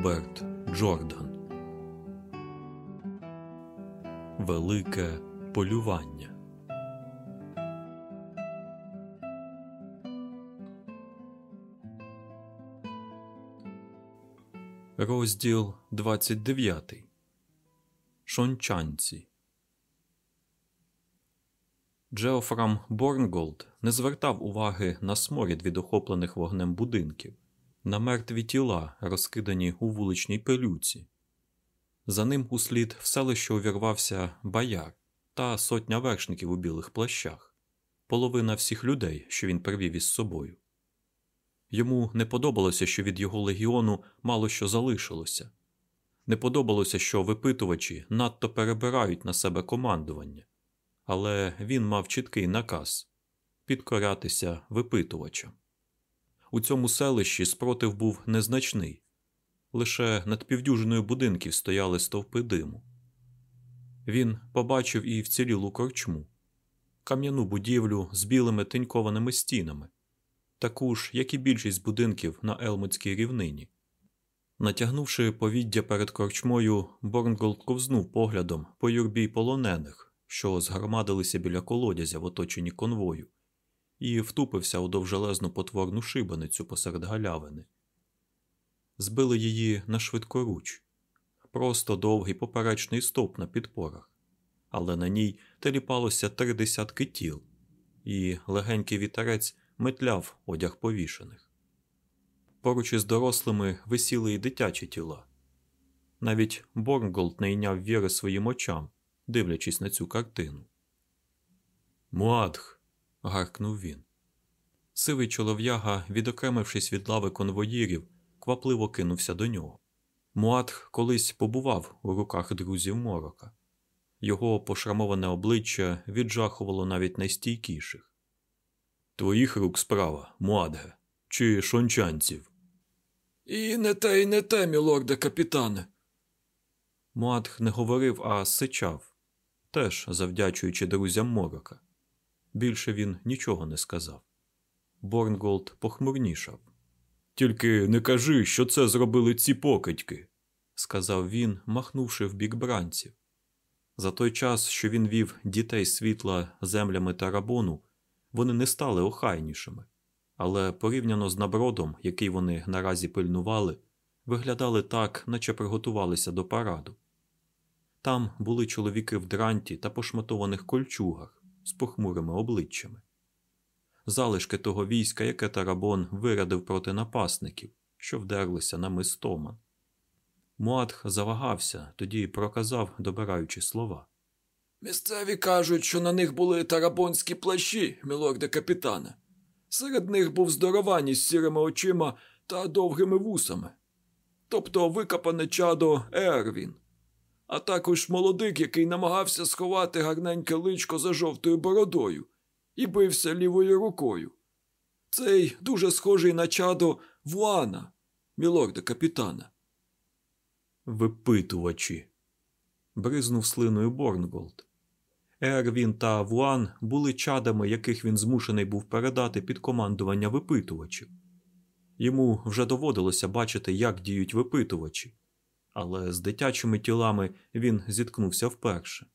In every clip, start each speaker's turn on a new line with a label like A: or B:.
A: Роберт Джордан. Велике полювання. Розділ 29 Шончанці. Джеофрам Борнголд не звертав уваги на сморід від охоплених вогнем будинків, на мертві тіла, розкидані у вуличній пилюці. За ним услід в селище увірвався бояр та сотня вершників у білих плащах, половина всіх людей, що він привів із собою. Йому не подобалося, що від його легіону мало що залишилося. Не подобалося, що випитувачі надто перебирають на себе командування, але він мав чіткий наказ підкорятися випитувачам. У цьому селищі спротив був незначний, лише над півдюжиною будинків стояли стовпи диму. Він побачив і вцілілу корчму, кам'яну будівлю з білими тинькованими стінами, таку ж, як і більшість будинків на Елмутській рівнині. Натягнувши повіддя перед корчмою, Борнголд ковзнув поглядом по юрбі полонених, що згромадилися біля колодязя в оточенні конвою, і втупився у довжелезну потворну шибаницю посеред галявини. Збили її на швидкоруч, просто довгий поперечний стовп на підпорах, але на ній теліпалося три десятки тіл, і легенький вітерець метляв одяг повішених. Поруч із дорослими висіли й дитячі тіла. Навіть Борнголд не йняв віри своїм очам, дивлячись на цю картину. Муадх. Гаркнув він. Сивий чолов'яга, відокремившись від лави конвоїрів, квапливо кинувся до нього. Муадх колись побував у руках друзів морока. Його пошрамоване обличчя віджахувало навіть найстійкіших. Твоїх рук справа, Муадге, чи шончанців?
B: І не те, і не те, мілорде капітане.
A: Муадх не говорив, а сичав, теж завдячуючи друзям морока. Більше він нічого не сказав. Борнголд похмурнішав. Тільки не кажи, що це зробили ці покидьки, сказав він, махнувши в бік бранців. За той час, що він вів дітей світла землями тарабону, вони не стали охайнішими, але порівняно з набродом, який вони наразі пильнували, виглядали так, наче приготувалися до параду. Там були чоловіки в дранті та пошматованих кольчугах з похмурими обличчями залишки того війська, яке Тарабон вирядив проти напасників, що вдерлися на мис Томан. Муатх завагався, тоді проказав, добираючи слова.
B: Місцеві кажуть, що на них були тарабонські плащі, мілорде капітане. Серед них був здоровань із сірими очима та довгими вусами. Тобто викопане чадо Ервін, а також молодик, який намагався сховати гарненьке личко за жовтою бородою і бився лівою рукою. Цей дуже схожий на чадо Вуана, мілорда капітана.
A: Випитувачі. бризнув слиною Борнголд. Ервін та Вуан були чадами, яких він змушений був передати під командування випитувачів. Йому вже доводилося бачити, як діють випитувачі, але з дитячими тілами він зіткнувся вперше.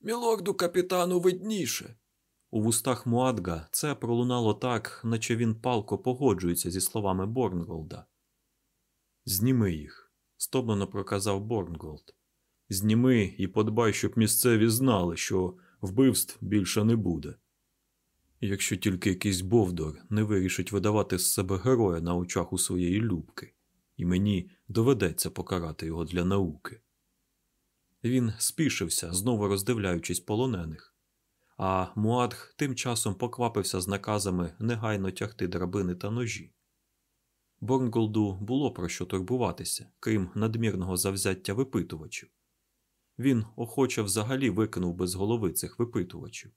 B: Мілорду капітану видніше,
A: у вустах Муадга це пролунало так, наче він палко погоджується зі словами Борнголда. Зніми їх, стомлено проказав Борнголд. Зніми і подбай, щоб місцеві знали, що вбивств більше не буде. Якщо тільки якийсь Бовдор не вирішить видавати з себе героя на очах у своєї любки, і мені доведеться покарати його для науки. Він спішився, знову роздивляючись полонених а Муадх тим часом поквапився з наказами негайно тягти драбини та ножі. Борнголду було про що турбуватися, крім надмірного завзяття випитувачів. Він охоче взагалі викинув без голови цих випитувачів.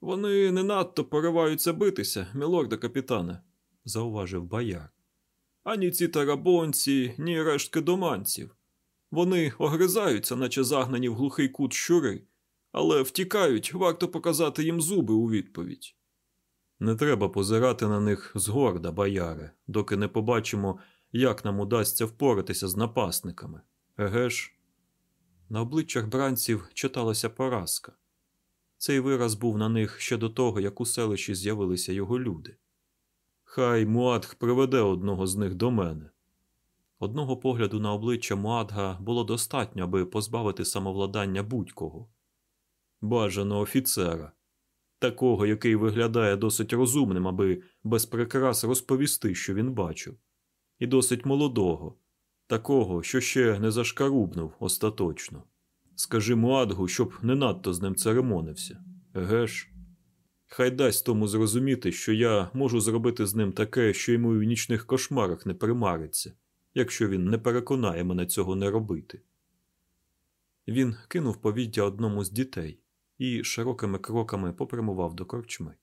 B: Вони не надто пориваються битися, мілорда капітане,
A: зауважив бояр.
B: Ані ці тарабонці, ні рештки доманців. Вони огризаються, наче загнані в глухий кут щури, але втікають, варто показати їм зуби у відповідь.
A: Не треба позирати на них згорда, бояре, доки не побачимо, як нам удасться впоратися з напасниками. Еге ж? На обличчях бранців читалася поразка. Цей вираз був на них ще до того, як у селищі з'явилися його люди. Хай Муадх приведе одного з них до мене. Одного погляду на обличчя Муадга було достатньо, аби позбавити самовладання будь-кого. Бажано офіцера, такого, який виглядає досить розумним, аби без прикрас розповісти, що він бачив, і досить молодого, такого, що ще не зашкарубнув остаточно. Скажи Муадгу, щоб не надто з ним церемонився. Еге ж? Хай дасть тому зрозуміти, що я можу зробити з ним таке, що йому в нічних кошмарах не примариться, якщо він не переконає мене цього не робити. Він кинув повіддя одному з дітей і широкими кроками попрямував до корчми.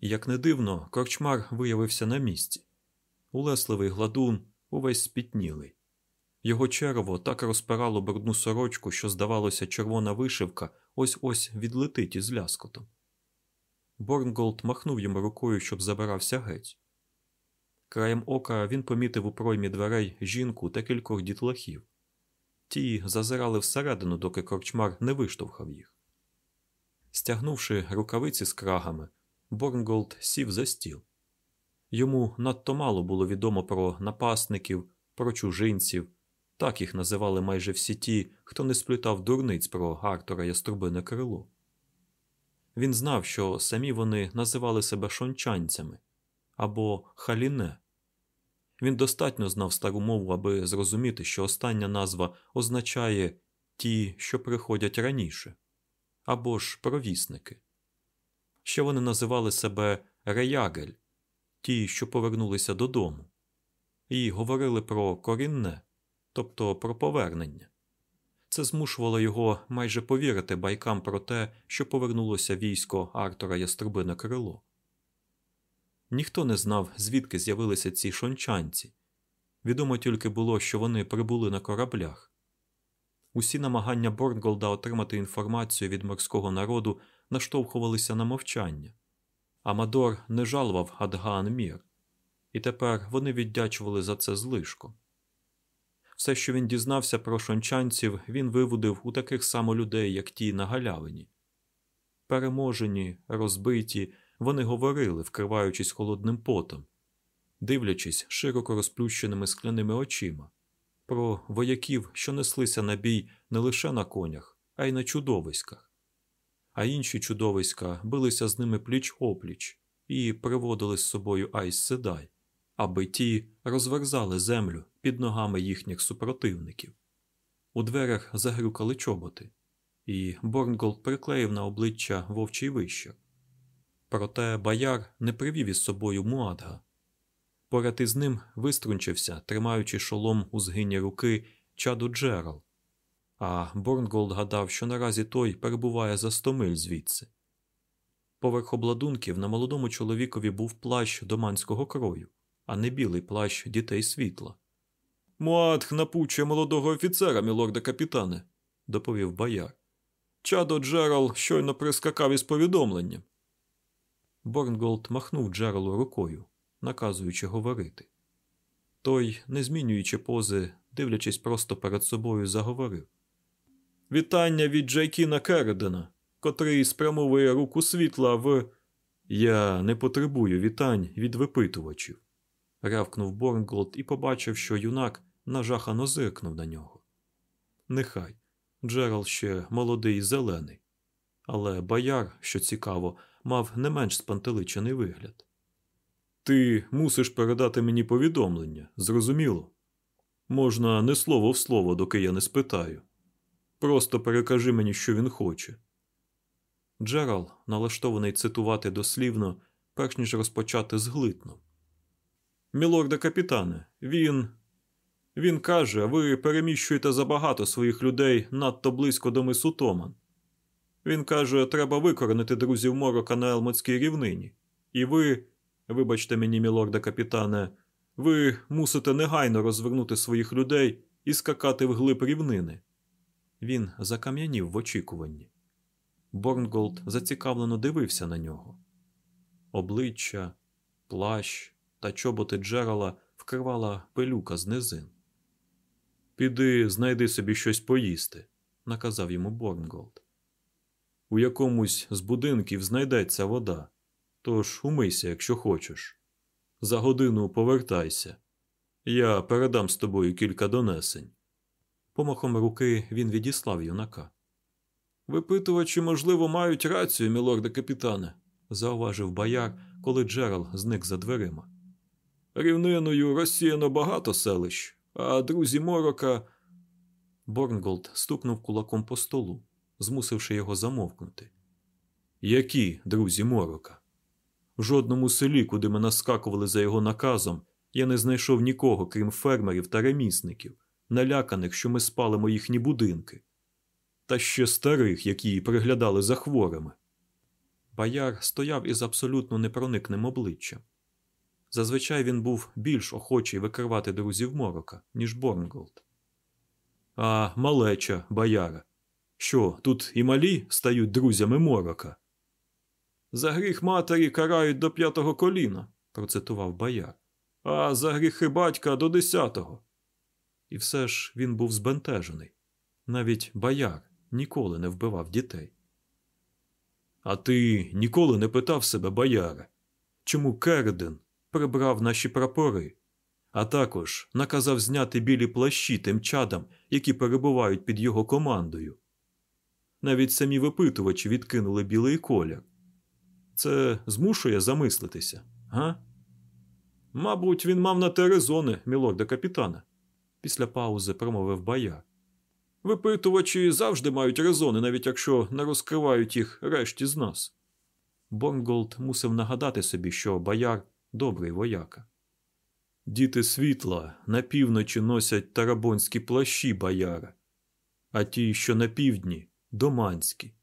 A: Як не дивно, корчмар виявився на місці. Улесливий гладун увесь спітнілий. Його черево так розпирало брудну сорочку, що, здавалося, червона вишивка ось ось відлетить із ляскотом. Борнголд махнув йому рукою, щоб забирався геть. Краєм ока він помітив у проймі дверей жінку та кількох дітлахів. Ті зазирали всередину, доки корчмар не виштовхав їх. Стягнувши рукавиці з крагами, Борнголд сів за стіл. Йому надто мало було відомо про напасників, про чужинців, так їх називали майже всі ті, хто не сплітав дурниць про Артура Яструбине крило. Він знав, що самі вони називали себе шончанцями або халіне. Він достатньо знав стару мову, аби зрозуміти, що остання назва означає ті, що приходять раніше, або ж провісники. Ще вони називали себе реягель, ті, що повернулися додому, і говорили про корінне, тобто про повернення. Це змушувало його майже повірити байкам про те, що повернулося військо Артура Яструбине крило. Ніхто не знав, звідки з'явилися ці шончанці. Відомо тільки було, що вони прибули на кораблях. Усі намагання Борнголда отримати інформацію від морського народу наштовхувалися на мовчання. Амадор не жалував Адгаан Мір, і тепер вони віддячували за це злишком. Все, що він дізнався про шончанців, він виводив у таких само людей, як ті на галявині. Переможені, розбиті, вони говорили, вкриваючись холодним потом, дивлячись широко розплющеними скляними очима, про вояків, що неслися на бій не лише на конях, а й на чудовиськах. А інші чудовиська билися з ними пліч опліч і приводили з собою Айз Седай, аби ті розверзали землю під ногами їхніх супротивників. У дверях загрюкали чоботи, і Борнголд приклеїв на обличчя вовчий вищир. Проте Баяр не привів із собою Муадга. Поряд із ним виструнчився, тримаючи шолом у згині руки чадо Джерал, а Борнголд гадав, що наразі той перебуває за сто миль звідси. Поверх обладунків на молодому чоловікові був плащ доманського крою, а не білий плащ дітей світла. Муадх напучує молодого офіцера, мілорде капітане, доповів Баяр. Чадо Джерал щойно прискакав із повідомленням. Борнголд махнув Джералу рукою, наказуючи говорити. Той, не змінюючи пози, дивлячись просто перед собою, заговорив. Вітання від Джайкіма Карідіна, котрий спрямовує руку світла в. Я не потребую вітань від випитувачів. Рявкнув Борнголд і побачив, що юнак нажахано зиркнув на нього. Нехай Джерал ще молодий і зелений, але бояр, що цікаво, мав не менш спантеличений вигляд. Ти мусиш передати мені повідомлення, зрозуміло? Можна не слово в слово, доки я не спитаю. Просто перекажи мені, що він хоче. Джерал, налаштований цитувати дослівно, перш ніж розпочати зглитнув. Мілорде капітане, він. Він каже, ви переміщуєте забагато своїх людей надто близько до мису Томан. Він каже, треба викоренити друзів морока на Алмотській рівнині. І ви, вибачте мені, мілорде капітане, ви мусите негайно розвернути своїх людей і скакати вглиб рівнини. Він закам'янів в очікуванні. Борнголд зацікавлено дивився на нього. Обличчя, плащ та чоботи Джерала вкривала пилюка з низин. Піди, знайди собі щось поїсти, наказав йому Борнголд. У якомусь з будинків знайдеться вода, тож умийся, якщо хочеш. За годину повертайся. Я передам з тобою кілька донесень. Помахом руки він відіслав юнака. Випитувачі, можливо, мають рацію, мілорде капітане, зауважив Баяр, коли Джерал зник за дверима. Рівниною розсіяно багато селищ, а друзі морока. Борнголд стукнув кулаком по столу, змусивши його замовкнути. Які друзі морока? В жодному селі, куди ми наскакували за його наказом, я не знайшов нікого, крім фермерів та ремісників, наляканих, що ми спалимо їхні будинки, та ще старих, які приглядали за хворими. Баяр стояв із абсолютно непроникним обличчям. Зазвичай він був більш охочий викривати друзів морока, ніж Борнголд. А малеча, Баяре. Що, тут і малі стають друзями морока? За гріх матері карають до п'ятого коліна, процитував Баяр, а за гріхи батька до десятого. І все ж він був збентежений. Навіть бояр ніколи не вбивав дітей. А ти ніколи не питав себе, бояре, чому Керден прибрав наші прапори, а також наказав зняти білі плащі тим чадам, які перебувають під його командою. Навіть самі випитувачі відкинули білий колір. Це змушує замислитися, га? Мабуть, він мав на те резони, мілорде капітане, після паузи промовив Баяр. Випитувачі завжди мають резони, навіть якщо не розкривають їх решті з нас. Борнголд мусив нагадати собі, що Баяр добрий вояка. Діти світла на півночі носять тарабонські плащі, Баяре, а ті, що на півдні, доманські.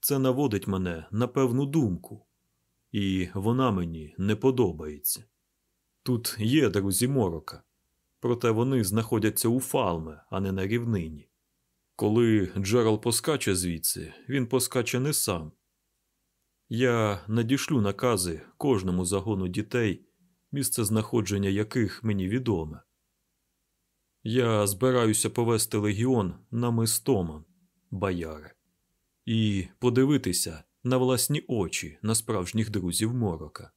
A: Це наводить мене на певну думку, і вона мені не подобається. Тут є друзі морока, проте вони знаходяться у фалме, а не на рівнині. Коли Джерал поскаче звідси, він поскаче не сам. Я надішлю накази кожному загону дітей, місце знаходження яких мені відоме. Я збираюся повести легіон на мис Томан, бояре, і подивитися на власні очі на справжніх друзів морока,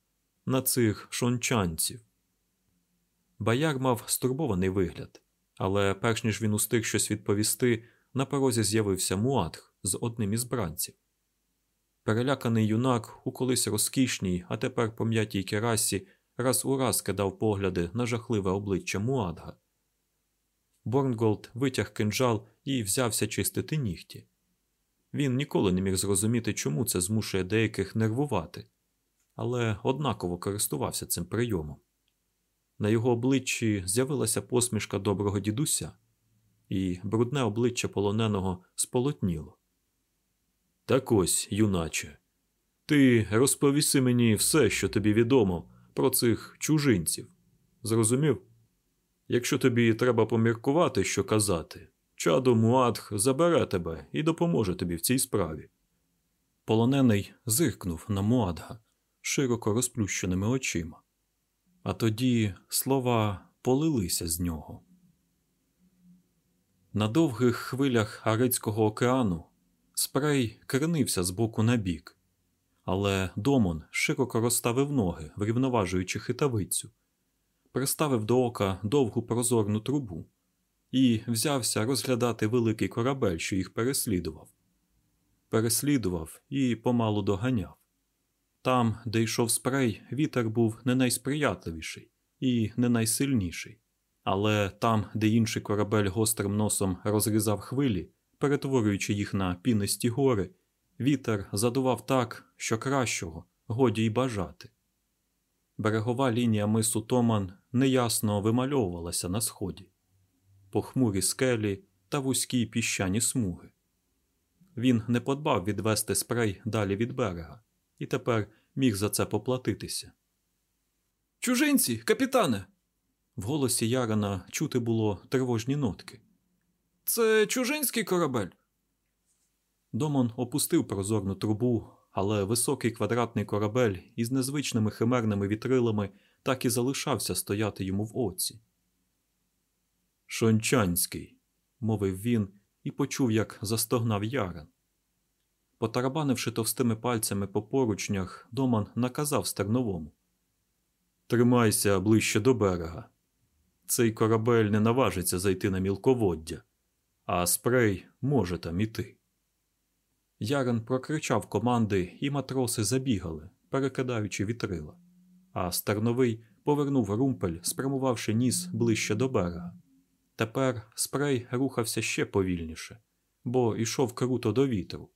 A: на цих шончанців. Бояр мав стурбований вигляд, але перш ніж він устиг щось відповісти, на порозі з'явився Муатх з одним із бранців. Переляканий юнак у колись розкішній, а тепер пом'ятій керасі раз у раз кидав погляди на жахливе обличчя Муадга. Борнголд витяг кинджал і взявся чистити нігті. Він ніколи не міг зрозуміти, чому це змушує деяких нервувати, але однаково користувався цим прийомом. На його обличчі з'явилася посмішка доброго дідуся, і брудне обличчя полоненого сполотніло. Так ось, юначе, ти розповіси мені все, що тобі відомо про цих чужинців. Зрозумів? Якщо тобі треба поміркувати, що казати, чадо Муадх забере тебе і допоможе тобі в цій справі. Полонений зиркнув на Муадга широко розплющеними очима, а тоді слова полилися з нього. На довгих хвилях Арицького океану спрей кренився з боку на бік, але Домон широко розставив ноги, врівноважуючи хитавицю, приставив до ока довгу прозорну трубу і взявся розглядати великий корабель, що їх переслідував. Переслідував і помалу доганяв. Там, де йшов спрей, вітер був не найсприятливіший і не найсильніший. Але там, де інший корабель гострим носом розрізав хвилі, перетворюючи їх на пінисті гори, вітер задував так, що кращого годі й бажати. Берегова лінія мису Томан неясно вимальовувалася на сході, похмурі скелі та вузькі піщані смуги. Він не подбав відвести спрей далі від берега і тепер міг за це поплатитися. Чужинці, капітане. В голосі Ярана чути було тривожні нотки. Це чужинський корабель. Домон опустив прозорну трубу, але високий квадратний корабель із незвичними химерними вітрилами так і залишався стояти йому в оці. Шончанський, мовив він і почув, як застогнав ярен. Потарабанивши товстими пальцями по поручнях, Доман наказав стерновому Тримайся ближче до берега. Цей корабель не наважиться зайти на мілководдя, а спрей може там іти. Ярен прокричав команди, і матроси забігали, перекидаючи вітрила, а стерновий повернув румпель, спрямувавши ніс ближче до берега. Тепер спрей рухався ще повільніше, бо йшов круто до вітру.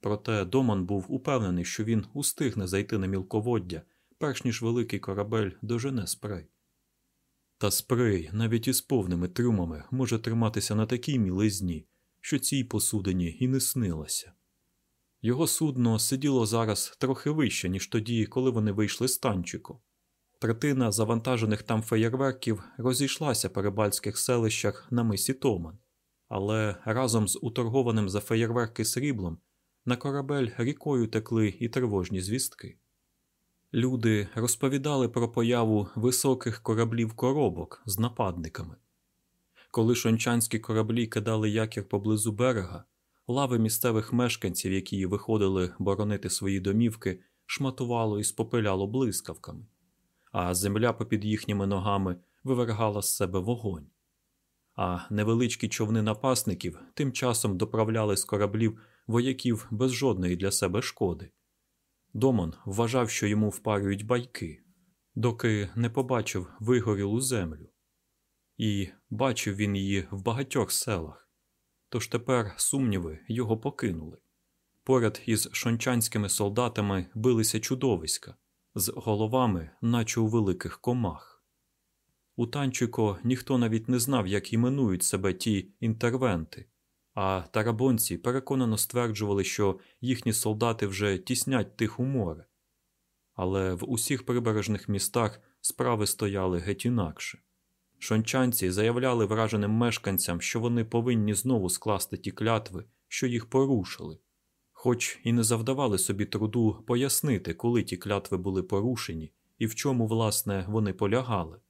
A: Проте Доман був упевнений, що він устигне зайти на мілководдя, перш ніж великий корабель дожене спрей. Та спрей навіть із повними трюмами може триматися на такій мілизні, що цій посудині і не снилося. Його судно сиділо зараз трохи вище, ніж тоді, коли вони вийшли з танчику. Третина завантажених там феєрверків розійшлася по рибальських селищах на мисі Томан, але разом з уторгованим за феєрверки сріблом на корабель рікою текли і тривожні звістки. Люди розповідали про появу високих кораблів коробок з нападниками. Коли шончанські кораблі кидали якір поблизу берега, лави місцевих мешканців, які виходили боронити свої домівки, шматувало і спопиляло блискавками, а земля попід їхніми ногами вивергала з себе вогонь. А невеличкі човни напасників тим часом доправляли з кораблів вояків без жодної для себе шкоди. Домон вважав, що йому впарюють байки, доки не побачив вигорілу землю, і бачив він її в багатьох селах. Тож тепер сумніви його покинули. Поряд із шончанськими солдатами билися чудовиська з головами, наче у великих комах. У танчико ніхто навіть не знав, як іменують себе ті інтервенти, а тарабонці переконано стверджували, що їхні солдати вже тіснять тиху море. Але в усіх прибережних містах справи стояли геть інакше. Шончанці заявляли враженим мешканцям, що вони повинні знову скласти ті клятви, що їх порушили, хоч і не завдавали собі труду пояснити, коли ті клятви були порушені і в чому, власне, вони полягали.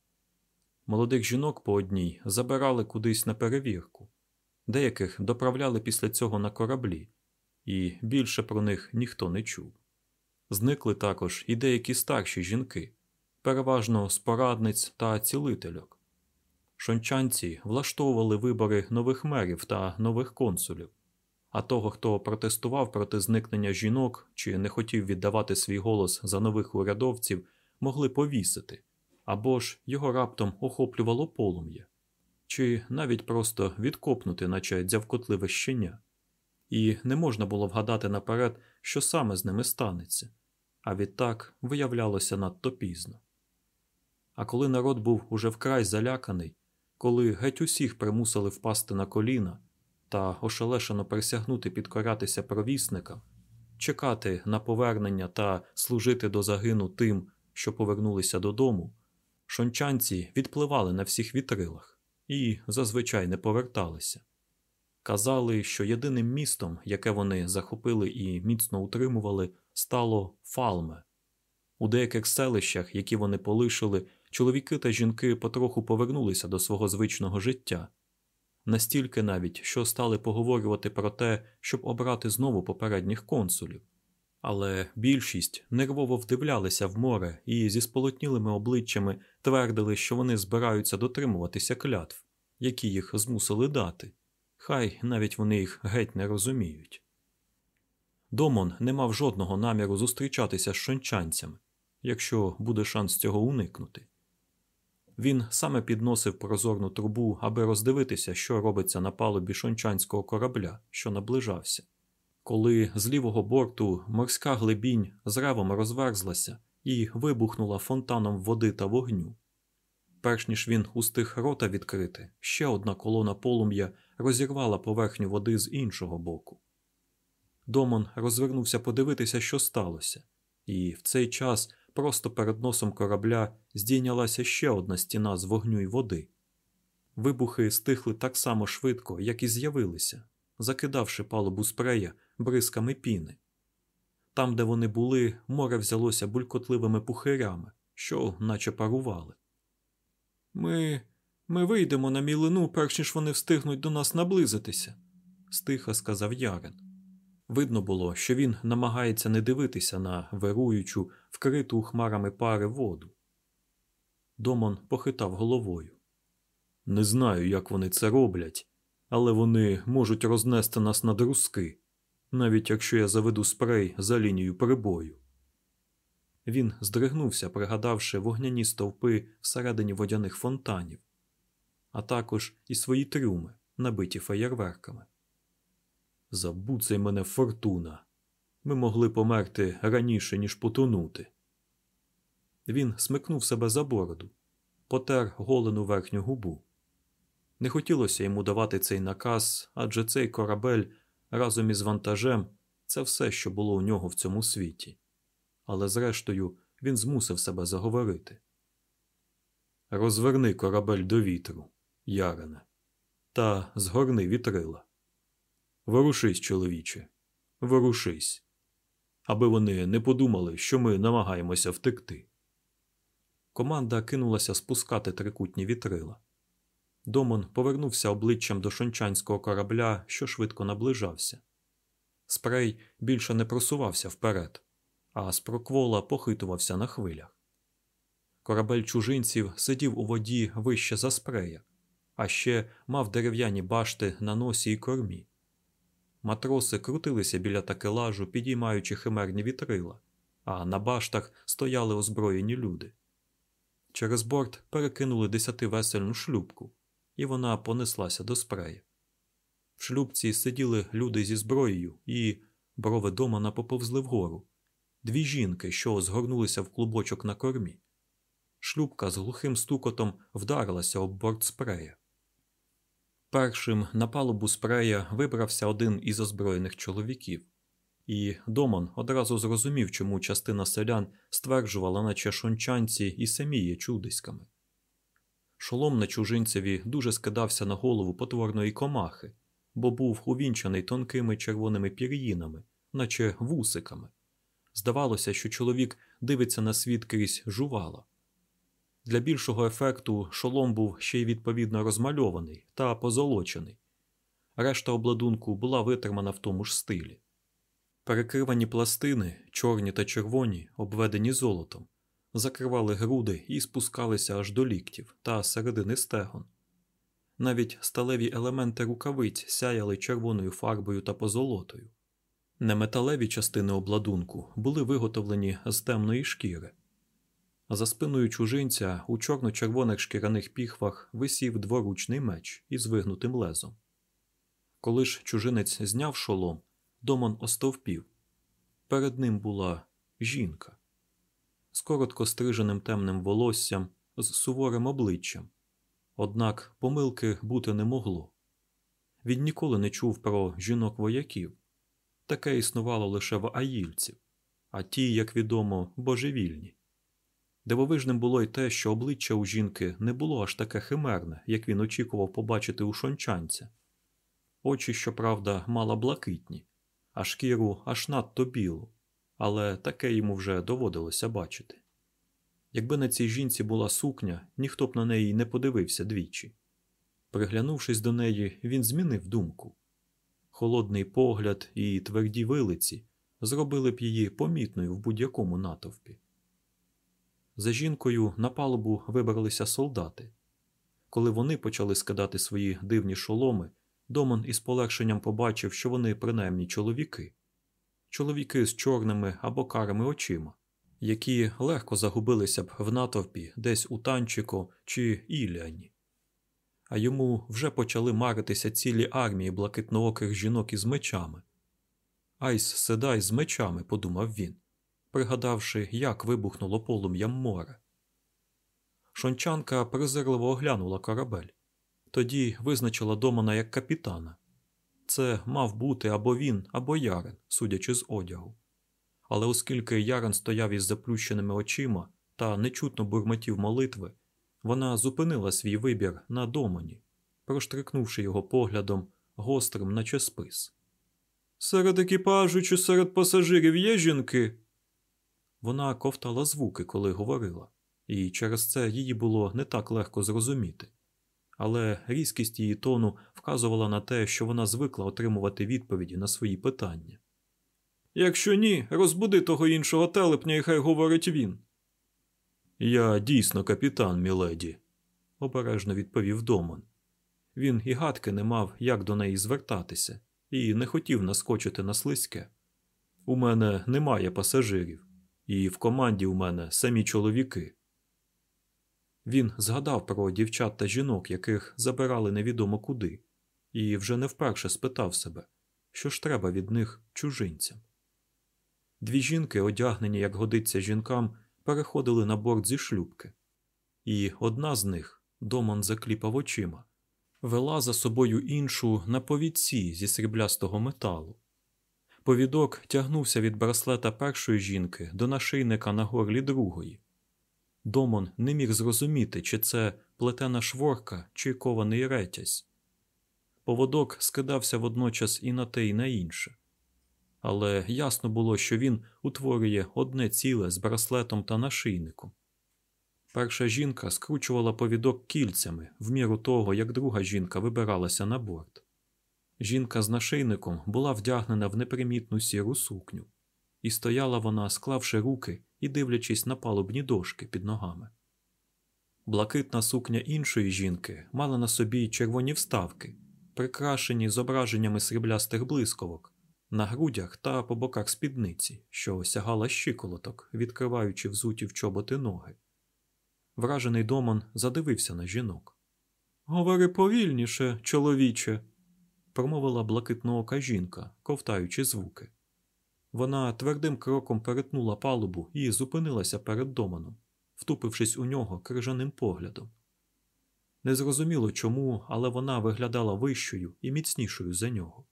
A: Молодих жінок по одній забирали кудись на перевірку, деяких доправляли після цього на кораблі, і більше про них ніхто не чув. Зникли також і деякі старші жінки, переважно з порадниць та цілительок. Шончанці влаштовували вибори нових мерів та нових консулів, а того, хто протестував проти зникнення жінок чи не хотів віддавати свій голос за нових урядовців, могли повісити або ж його раптом охоплювало полум'я, чи навіть просто відкопнути, наче дзявкотливе щеня, і не можна було вгадати наперед, що саме з ними станеться, а відтак виявлялося надто пізно. А коли народ був уже вкрай заляканий, коли геть усіх примусили впасти на коліна та ошелешено присягнути підкорятися провісникам, чекати на повернення та служити до загину тим, що повернулися додому, шончанці відпливали на всіх вітрилах і зазвичай не поверталися. Казали, що єдиним містом, яке вони захопили і міцно утримували, стало Фалме. У деяких селищах, які вони полишили, чоловіки та жінки потроху повернулися до свого звичного життя, настільки навіть, що стали поговорювати про те, щоб обрати знову попередніх консулів. Але більшість нервово вдивлялися в море і зі сполотнілими обличчями твердили, що вони збираються дотримуватися клятв, які їх змусили дати, хай навіть вони їх геть не розуміють. Домон не мав жодного наміру зустрічатися з шончанцями, якщо буде шанс цього уникнути. Він саме підносив прозорну трубу, аби роздивитися, що робиться на палубі шончанського корабля, що наближався. Коли з лівого борту морська глибінь з ревом розверзлася і вибухнула фонтаном води та вогню. Перш ніж він устиг рота відкрити, ще одна колона полум'я розірвала поверхню води з іншого боку. Домон розвернувся подивитися, що сталося, і в цей час просто перед носом корабля здійнялася ще одна стіна з вогню й води. Вибухи стихли так само швидко, як і з'явилися, закидавши палубу спрея бризками піни. Там, де вони були, море взялося булькотливими пухирями, що наче парували.
B: Ми ми вийдемо на мілину, перш ніж вони встигнуть до нас наблизитися,
A: стиха сказав Ярен. Видно було, що він намагається не дивитися на вируючу, вкриту хмарами пари воду. Домон похитав головою. Не знаю, як вони це роблять, але вони можуть рознести нас на друзки, навіть якщо я заведу спрей за лінію прибою. Він здригнувся, пригадавши вогняні стовпи всередині водяних фонтанів, а також і свої трюми, набиті феєрверками. Забуцай мене фортуна. Ми могли померти раніше, ніж потонути. Він смикнув себе за бороду, потер голену верхню губу. Не хотілося йому давати цей наказ, адже цей корабель разом із вантажем це все, що було у нього в цьому світі. Але зрештою він змусив себе заговорити. Розверни корабель до вітру, Ярине, та згорни вітрила. Ворушись, чоловіче, ворушись, аби вони не подумали, що ми намагаємося втекти. Команда кинулася спускати трикутні вітрила. Домон повернувся обличчям до шончанського корабля, що швидко наближався. Спрей більше не просувався вперед, а спроквола похитувався на хвилях. Корабель чужинців сидів у воді вище за спрея, а ще мав дерев'яні башти на носі і кормі. Матроси крутилися біля такелажу, підіймаючи химерні вітрила, а на баштах стояли озброєні люди. Через борт перекинули десятивесельну шлюбку, і вона понеслася до спрея. В шлюбці сиділи люди зі зброєю, і брови домана поповзли вгору. Дві жінки, що згорнулися в клубочок на кормі. Шлюбка з глухим стукотом вдарилася об борт спрея. Першим на палубу спрея вибрався один із озброєних чоловіків, і Домон одразу зрозумів, чому частина селян стверджувала, наче шончанці і самі є чудиськами. Шолом на чужинцеві дуже скидався на голову потворної комахи, бо був увінчаний тонкими червоними пір'їнами, наче вусиками. Здавалося, що чоловік дивиться на світ крізь жувала. Для більшого ефекту шолом був ще й відповідно розмальований та позолочений. Решта обладунку була витримана в тому ж стилі. Перекривані пластини, чорні та червоні, обведені золотом, закривали груди і спускалися аж до ліктів та середини стегон. Навіть сталеві елементи рукавиць сяяли червоною фарбою та позолотою. Неметалеві частини обладунку були виготовлені з темної шкіри. За спиною чужинця у чорно-червоних шкіряних піхвах висів дворучний меч із вигнутим лезом. Коли ж чужинець зняв шолом, Домон остовпів. Перед ним була жінка з коротко стриженим темним волоссям, з суворим обличчям. Однак помилки бути не могло. Він ніколи не чув про жінок вояків. Таке існувало лише в аїльців, а ті, як відомо, божевільні. Дивовижним було й те, що обличчя у жінки не було аж таке химерне, як він очікував побачити у шончанця. Очі, щоправда, мала блакитні, а шкіру аж надто білу, але таке йому вже доводилося бачити. Якби на цій жінці була сукня, ніхто б на неї не подивився двічі. Приглянувшись до неї, він змінив думку. Холодний погляд і тверді вилиці зробили б її помітною в будь-якому натовпі. За жінкою на палубу вибралися солдати. Коли вони почали скидати свої дивні шоломи, Домон із полегшенням побачив, що вони принаймні чоловіки, чоловіки з чорними або карими очима, які легко загубилися б в натовпі десь у танчику чи Іліані. А йому вже почали маритися цілі армії блакитнооких жінок із мечами. Айс седай з мечами, подумав він пригадавши, як вибухнуло полум'ям море. Шончанка презирливо оглянула корабель, тоді визначила Домана як капітана. Це мав бути або він, або Ярен, судячи з одягу. Але оскільки Ярен стояв із заплющеними очима та нечутно бурмотів молитви, вона зупинила свій вибір на домані, проштрикнувши його поглядом гострим, наче спис. Серед екіпажу чи серед пасажирів є жінки? Вона ковтала звуки, коли говорила, і через це її було не так легко зрозуміти. Але різкість її тону вказувала на те, що вона звикла отримувати відповіді на свої питання.
B: Якщо ні, розбуди того іншого телепня і хай говорить він.
A: Я дійсно капітан, міледі, обережно відповів Домон. Він і гадки не мав, як до неї звертатися, і не хотів наскочити на слизьке. У мене немає пасажирів, і в команді у мене самі чоловіки. Він згадав про дівчат та жінок, яких забирали невідомо куди, і вже не вперше спитав себе, що ж треба від них чужинцям. Дві жінки, одягнені, як годиться жінкам, переходили на борт зі шлюбки, і одна з них, Домон закліпав очима, вела за собою іншу на повідці зі сріблястого металу. Повідок тягнувся від браслета першої жінки до нашийника на горлі другої. Домон не міг зрозуміти, чи це плетена шворка, чи кований ретязь. Поводок скидався водночас і на те, і на інше. Але ясно було, що він утворює одне ціле з браслетом та нашийником. Перша жінка скручувала повідок кільцями в міру того, як друга жінка вибиралася на борт. Жінка з нашийником була вдягнена в непримітну сіру сукню, і стояла вона, склавши руки і дивлячись на палубні дошки під ногами. Блакитна сукня іншої жінки мала на собі червоні вставки, прикрашені зображеннями сріблястих блисковок на грудях та по боках спідниці, що осягала щиколоток, відкриваючи взуті в чоботи ноги. Вражений Домон задивився на жінок. Говори повільніше, чоловіче, промовила блакитноока жінка, ковтаючи звуки. Вона твердим кроком перетнула палубу і зупинилася перед Доманом, втупившись у нього крижаним поглядом. Незрозуміло чому, але вона виглядала вищою і міцнішою за нього.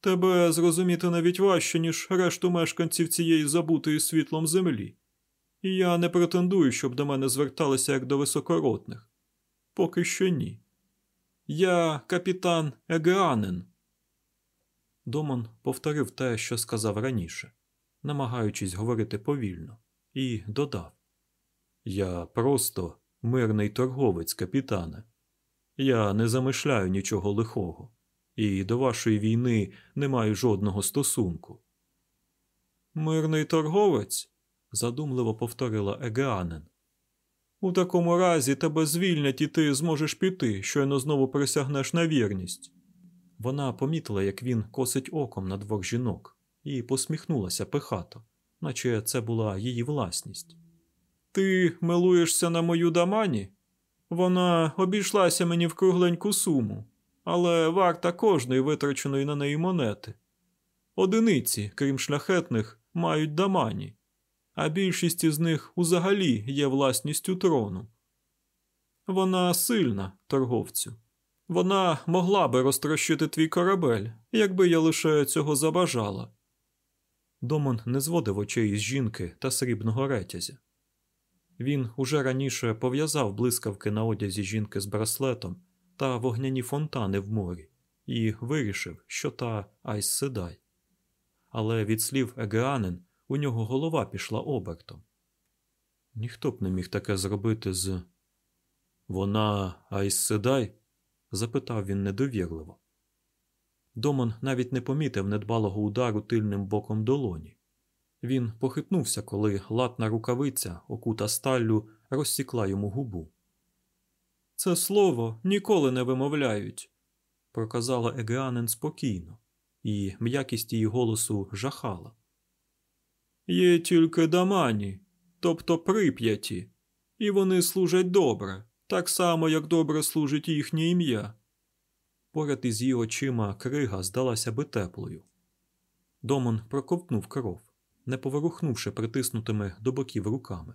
B: Тебе зрозуміти навіть важче, ніж решту мешканців цієї забутої світлом землі. І я не претендую, щоб до мене зверталися як до високородних. Поки що ні. Я капітан Егеанен.
A: Домон повторив те, що сказав раніше, намагаючись говорити повільно, і додав: Я просто мирний торговець, капітане. Я не замишляю нічого лихого, і до вашої війни не маю жодного стосунку.
B: Мирний торговець?
A: задумливо повторила Егеанен.
B: У такому разі тебе звільнять і ти зможеш піти, щойно знову присягнеш на вірність.
A: Вона помітила, як він косить оком на двох жінок, і посміхнулася пихато, наче це була її власність.
B: Ти милуєшся на мою дамані? Вона обійшлася мені в кругленьку суму, але варта кожної витраченої на неї монети. Одиниці, крім шляхетних, мають дамані, а більшість із них узагалі є власністю трону. Вона сильна, торговцю. Вона могла би розтрощити твій корабель, якби я лише цього забажала.
A: Домон не зводив очей із жінки та срібного ретязя. Він уже раніше пов'язав блискавки на одязі жінки з браслетом та вогняні фонтани в морі і вирішив, що та Айс Седай. Але від слів Егеанен у нього голова пішла обертом. Ніхто б не міг таке зробити з. Вона Айс Седай? запитав він недовірливо. Домон навіть не помітив недбалого удару тильним боком долоні. Він похитнувся, коли латна рукавиця, окута сталлю, розсікла йому губу.
B: Це слово ніколи не вимовляють,
A: проказала Егеанен спокійно, і м'якість її голосу жахала.
B: Є тільки дамані, тобто прип'яті, і вони служать добре, так само, як добре служить їхнє ім'я.
A: Поряд із її очима крига здалася би теплою. Домон проковтнув кров, не поворухнувши притиснутими до боків руками.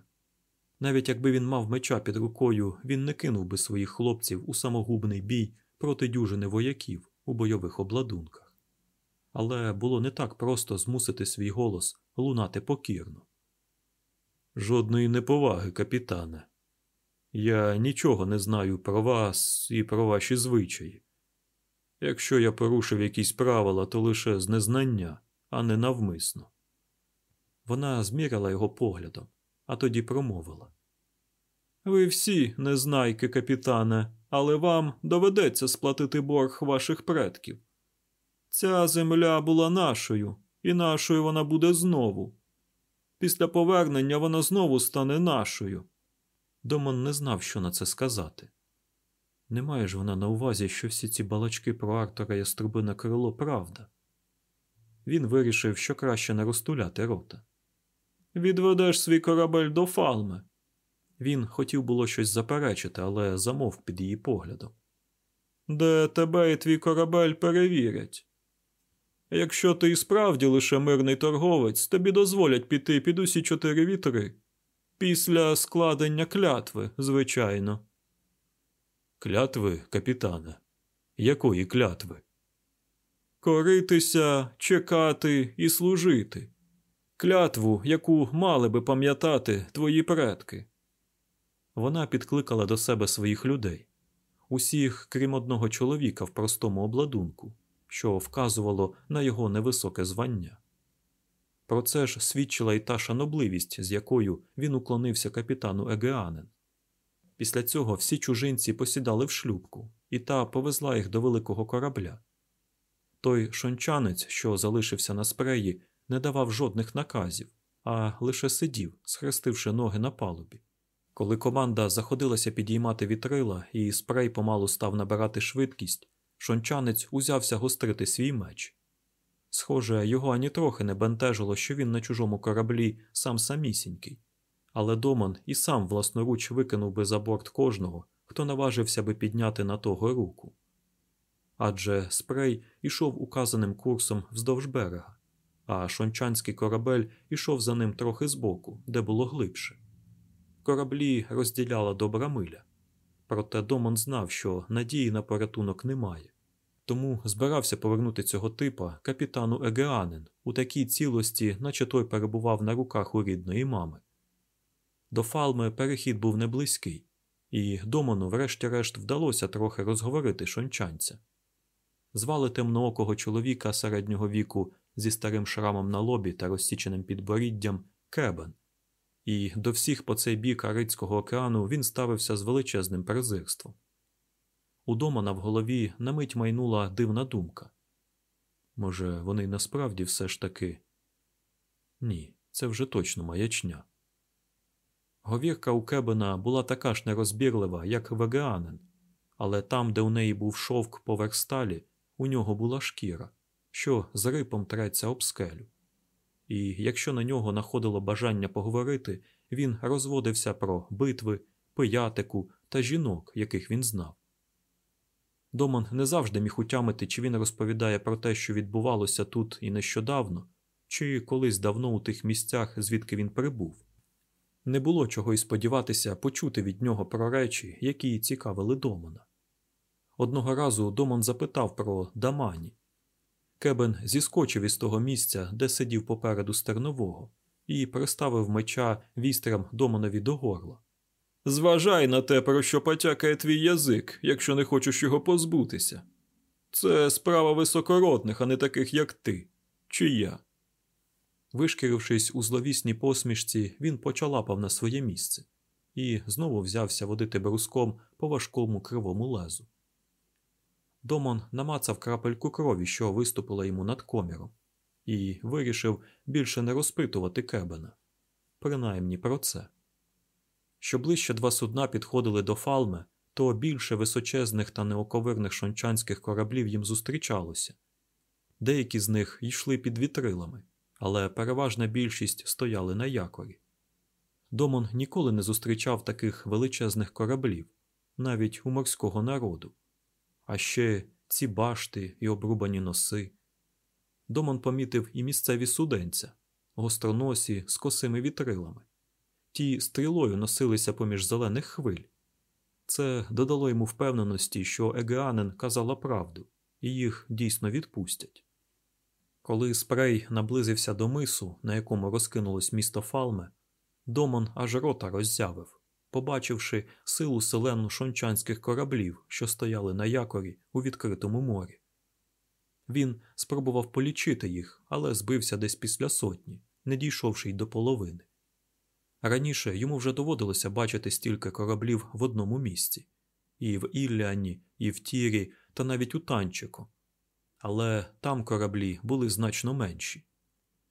A: Навіть якби він мав меча під рукою, він не кинув би своїх хлопців у самогубний бій проти дюжини вояків у бойових обладунках. Але було не так просто змусити свій голос лунати покірно. Жодної неповаги, капітане. Я нічого не знаю про вас і про ваші звичаї. Якщо я порушив якісь правила, то лише з незнання, а не навмисно. Вона зміряла його поглядом, а тоді промовила Ви всі незнайки, капітане, але вам доведеться сплатити борг ваших предків. Ця земля була нашою, і нашою вона буде знову. Після повернення вона знову стане нашою. Домон не знав, що на це сказати. Не має ж вона на увазі, що всі ці балачки про Артура Яструбине крило правда. Він вирішив, що краще не розтуляти рота. Відведеш свій корабель до фалми. Він хотів було щось заперечити, але замовк під її поглядом. Де тебе і твій корабель перевірять. Якщо ти і справді лише мирний торговець, тобі дозволять піти під усі чотири вітри. Після складення клятви, звичайно. Клятви, капітане? Якої клятви? Коритися, чекати і служити. Клятву, яку мали би пам'ятати твої предки. Вона підкликала до себе своїх людей, усіх, крім одного чоловіка в простому обладунку, що вказувало на його невисоке звання. Про це ж свідчила й та шанобливість, з якою він уклонився капітану Егеанен. Після цього всі чужинці посідали в шлюбку, і та повезла їх до великого корабля. Той шончанець, що залишився на спреї, не давав жодних наказів, а лише сидів, схрестивши ноги на палубі. Коли команда заходилася підіймати вітрила і спрей помалу став набирати швидкість, шончанець узявся гострити свій меч. Схоже, його ані трохи не бентежило, що він на чужому кораблі сам самісінький, але Доман і сам власноруч викинув би за борт кожного, хто наважився би підняти на того руку. Адже спрей ішов указаним курсом вздовж берега, а шончанський корабель ішов за ним трохи збоку, де було глибше. Кораблі розділяла добра миля, проте Домон знав, що надії на порятунок немає тому збирався повернути цього типа капітану Егеанен у такій цілості, наче той перебував на руках у рідної мами. До Фалми перехід був неблизький, і Домону, врешті-решт, вдалося трохи розговорити шончанця. Звали темноокого чоловіка середнього віку зі старим шрамом на лобі та розсіченим підборіддям Кебен, і до всіх по цей бік Арицького океану він ставився з величезним презирством. У Домана в голові на мить майнула дивна думка. Може, вони насправді все ж таки. Ні, це вже точно маячня. Говірка у Кебена була така ж нерозбірлива, як вегеанин, але там, де у неї був шовк поверх сталі, у нього була шкіра, що з рипом треться об скелю. І якщо на нього находило бажання поговорити, він розводився про битви, пиятику та жінок, яких він знав. Доман не завжди міг утямити, чи він розповідає про те, що відбувалося тут і нещодавно, чи колись давно у тих місцях, звідки він прибув. Не було чого й сподіватися почути від нього про речі, які цікавили Домана. Одного разу Доман запитав про Дамані. Кебен зіскочив із того місця, де сидів попереду стернового, і приставив меча вістрям Доманові до горла. Зважай на те, про що потякає твій язик, якщо не хочеш його позбутися. Це справа високородних, а не таких, як ти, чи я. Вишкірившись у зловісній посмішці, він почалапав на своє місце і знову взявся водити бруском по важкому кривому лезу. Домон намацав крапельку крові, що виступила йому над коміром, і вирішив більше не розпитувати Кебена. Принаймні про це. Що ближче два судна підходили до Фалме, то більше височезних та неоковирних шончанських кораблів їм зустрічалося. Деякі з них йшли під вітрилами, але переважна більшість стояли на якорі. Домон ніколи не зустрічав таких величезних кораблів, навіть у морського народу. А ще ці башти і обрубані носи. Домон помітив і місцеві суденця, гостроносі з косими вітрилами ті стрілою носилися поміж зелених хвиль. Це додало йому впевненості, що Егеанен казала правду, і їх дійсно відпустять. Коли спрей наблизився до мису, на якому розкинулось місто Фалме, Домон аж рота роззявив, побачивши силу селену шончанських кораблів, що стояли на якорі у відкритому морі. Він спробував полічити їх, але збився десь після сотні, не дійшовши й до половини. Раніше йому вже доводилося бачити стільки кораблів в одному місці і в Ілляні, і в Тірі, та навіть у Танчику. Але там кораблі були значно менші.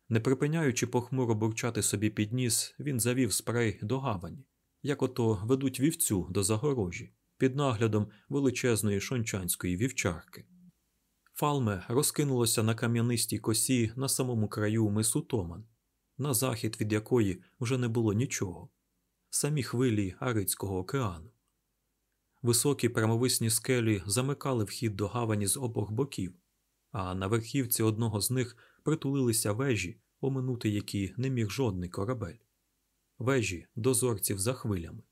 A: Не припиняючи похмуро бурчати собі під ніс, він завів спрей до гавані, як ото ведуть вівцю до загорожі під наглядом величезної шончанської вівчарки. Фалме розкинулося на кам'янистій косі на самому краю мису Томан, на захід від якої вже не було нічого, самі хвилі Арицького океану. Високі прямовисні скелі замикали вхід до гавані з обох боків, а на верхівці одного з них притулилися вежі, оминути які не міг жодний корабель, вежі дозорців за хвилями.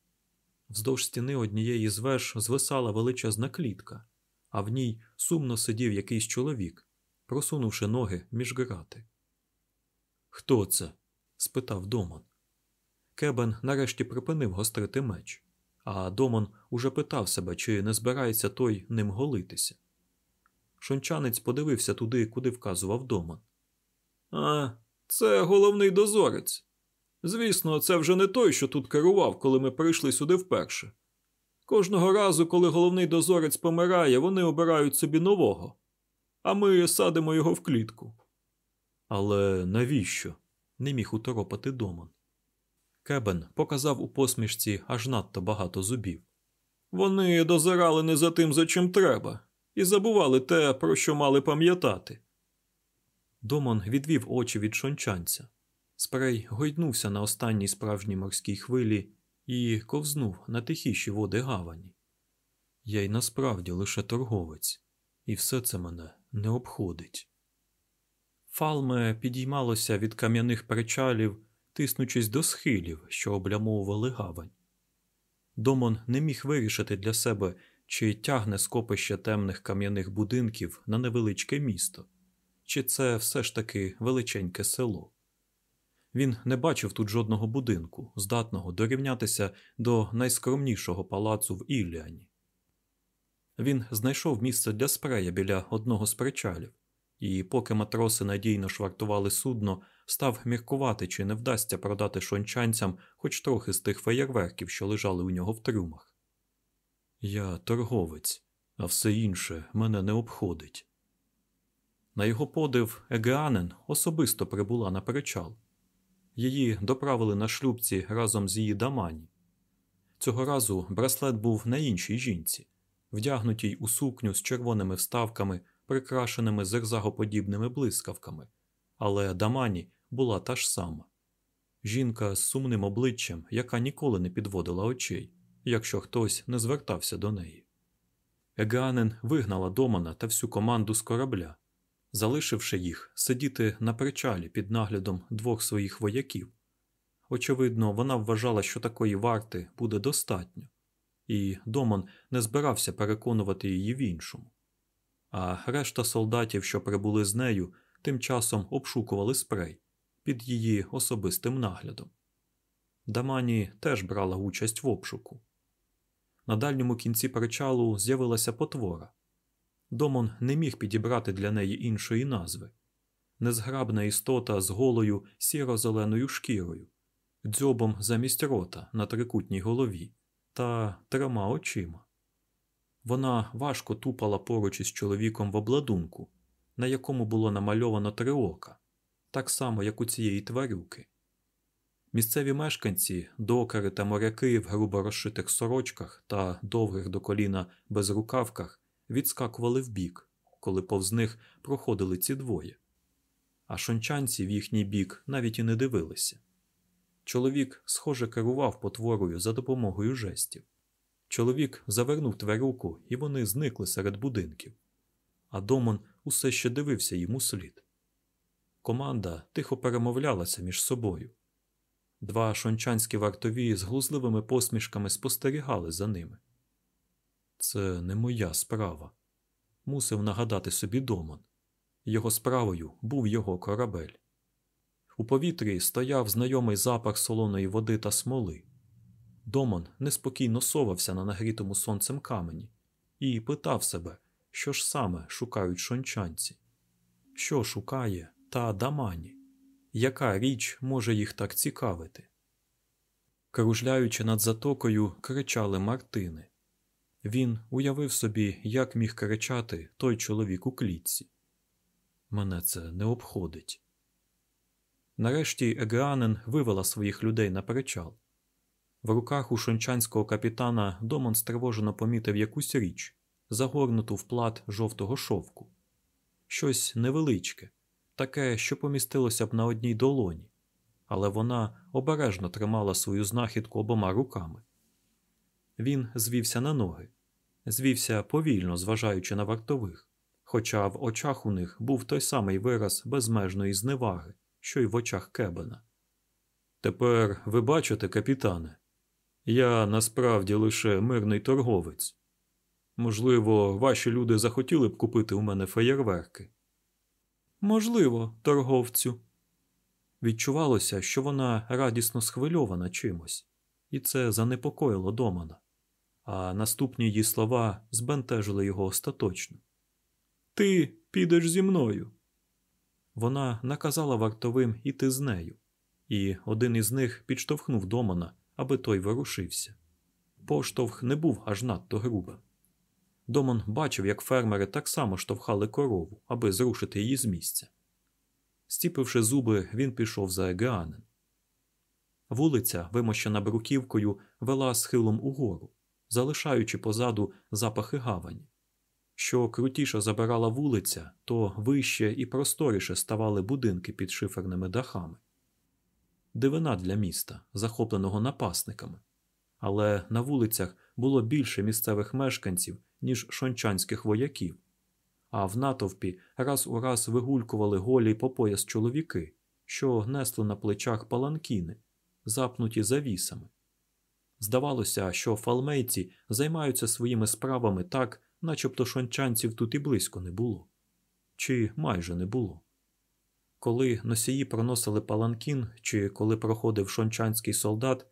A: Вздовж стіни однієї з веж звисала величезна клітка, а в ній сумно сидів якийсь чоловік, просунувши ноги між грати. Хто це? спитав Домон. Кебен нарешті припинив гострити меч, а Домон уже питав себе, чи не збирається той ним голитися. Шончанець подивився туди, куди вказував Домон. А, це головний дозорець. Звісно, це вже не той, що тут керував, коли ми прийшли сюди вперше. Кожного разу, коли головний дозорець помирає, вони обирають собі нового, а ми садимо його в клітку. Але навіщо? не міг уторопати Домон. Кебен показав у посмішці аж надто багато зубів. Вони дозирали не за тим, за чим треба, і забували те, про що мали пам'ятати. Домон відвів очі від шончанця. Спрей гойднувся на останній справжній морській хвилі і ковзнув на тихіші води гавані. Я й насправді лише торговець, і все це мене не обходить. Фалме підіймалося від кам'яних причалів, тиснучись до схилів, що облямовували гавань. Домон не міг вирішити для себе, чи тягне скопище темних кам'яних будинків на невеличке місто, чи це все ж таки величеньке село. Він не бачив тут жодного будинку, здатного дорівнятися до найскромнішого палацу в Ілліані. Він знайшов місце для спрея біля одного з причалів, і, поки матроси надійно швартували судно, став міркувати, чи не вдасться продати шончанцям хоч трохи з тих феєрверків, що лежали у нього в трюмах. Я торговець, а все інше мене не обходить. На його подив Егеанен особисто прибула на причал. Її доправили на шлюбці разом з її дамані. Цього разу браслет був на іншій жінці, вдягнутій у сукню з червоними вставками, прикрашеними зерзагоподібними блискавками, але дамані була та ж сама жінка з сумним обличчям, яка ніколи не підводила очей, якщо хтось не звертався до неї. Еганен вигнала Домана та всю команду з корабля залишивши їх сидіти на причалі під наглядом двох своїх вояків. Очевидно, вона вважала, що такої варти буде достатньо, і Домон не збирався переконувати її в іншому. А решта солдатів, що прибули з нею, тим часом обшукували спрей під її особистим наглядом. Дамані теж брала участь в обшуку. На дальньому кінці причалу з'явилася потвора, Домон не міг підібрати для неї іншої назви незграбна істота з голою сіро-зеленою шкірою, дзьобом замість рота на трикутній голові та трьома очима. Вона важко тупала поруч із чоловіком в обладунку, на якому було намальовано три ока, так само, як у цієї тварюки. Місцеві мешканці, докари та моряки в грубо розшитих сорочках та довгих до коліна безрукавках відскакували вбік, коли повз них проходили ці двоє. А шончанці в їхній бік навіть і не дивилися. Чоловік, схоже, керував потворою за допомогою жестів. Чоловік завернув тварюку, і вони зникли серед будинків. А Домон усе ще дивився йому слід. Команда тихо перемовлялася між собою. Два шончанські вартові з глузливими посмішками спостерігали за ними. Це не моя справа. Мусив нагадати собі Домон. Його справою був його корабель. У повітрі стояв знайомий запах солоної води та смоли. Домон неспокійно совався на нагрітому сонцем камені і питав себе, що ж саме шукають шончанці, що шукає та дамані, яка річ може їх так цікавити. Кружляючи над затокою, кричали Мартини. Він уявив собі, як міг кричати той чоловік у клітці. Мене це не обходить. Нарешті Егеанен вивела своїх людей на причал. В руках у шончанського капітана Домон стривожено помітив якусь річ, загорнуту в плат жовтого шовку. Щось невеличке, таке, що помістилося б на одній долоні, але вона обережно тримала свою знахідку обома руками. Він звівся на ноги, звівся повільно, зважаючи на вартових, хоча в очах у них був той самий вираз безмежної зневаги, що й в очах Кебена. Тепер ви бачите, капітане, я насправді лише мирний торговець. Можливо, ваші люди захотіли б купити у мене феєрверки. Можливо, торговцю. Відчувалося, що вона радісно схвильована чимось, і це занепокоїло Домана, а наступні її слова збентежили його остаточно. Ти підеш зі мною. Вона наказала вартовим іти з нею, і один із них підштовхнув Домана, аби той ворушився. Поштовх не був аж надто грубим. Домон бачив, як фермери так само штовхали корову, аби зрушити її з місця. Стіпивши зуби, він пішов за Егеанен. Вулиця, вимощена бруківкою, вела схилом угору, залишаючи позаду запахи гавані. Що крутіше забирала вулиця, то вище і просторіше ставали будинки під шиферними дахами. Дивина для міста, захопленого напасниками. Але на вулицях було більше місцевих мешканців, ніж шончанських вояків, а в натовпі раз у раз вигулькували голі по пояс чоловіки, що несли на плечах паланкіни, запнуті завісами. Здавалося, що фалмейці займаються своїми справами так, начебто шончанців тут і близько не було, чи майже не було. Коли носії проносили паланкін, чи коли проходив шончанський солдат,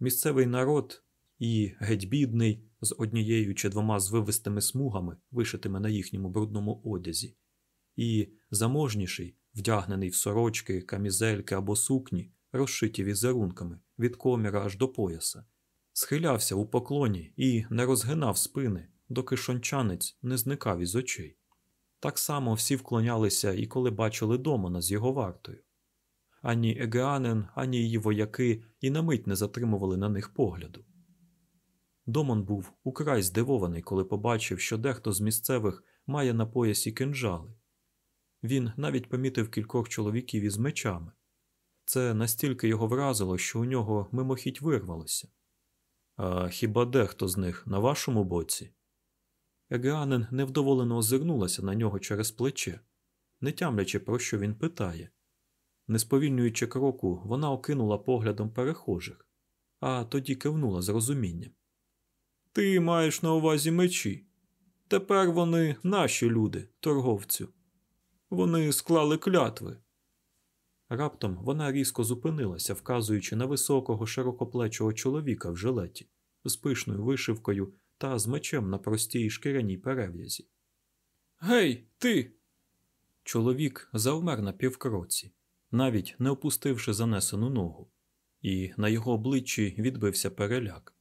A: місцевий народ і геть бідний, з однією чи двома звивистими смугами, вишитими на їхньому брудному одязі, і заможніший, вдягнений в сорочки, камізельки або сукні, розшиті візерунками від коміра аж до пояса, схилявся у поклоні і не розгинав спини, доки шончанець не зникав із очей. Так само всі вклонялися і коли бачили Домона з його вартою. Ані Егеанен, ані її вояки і на мить не затримували на них погляду. Домон був украй здивований, коли побачив, що дехто з місцевих має на поясі кинджали. Він навіть помітив кількох чоловіків із мечами. Це настільки його вразило, що у нього мимохідь вирвалося. А хіба дехто з них на вашому боці? Егеанен невдоволено озирнулася на нього через плече, не тямлячи, про що він питає. Не сповільнюючи кроку, вона окинула поглядом перехожих, а тоді кивнула з розумінням. Ти маєш на увазі мечі. Тепер вони наші люди, торговцю. Вони склали клятви. Раптом вона різко зупинилася, вказуючи на високого широкоплечого чоловіка в жилеті з пишною вишивкою та з мечем на простій шкіряній перев'язі. Гей, ти. Чоловік завмер на півкроці, навіть не опустивши занесену ногу, і на його обличчі відбився переляк.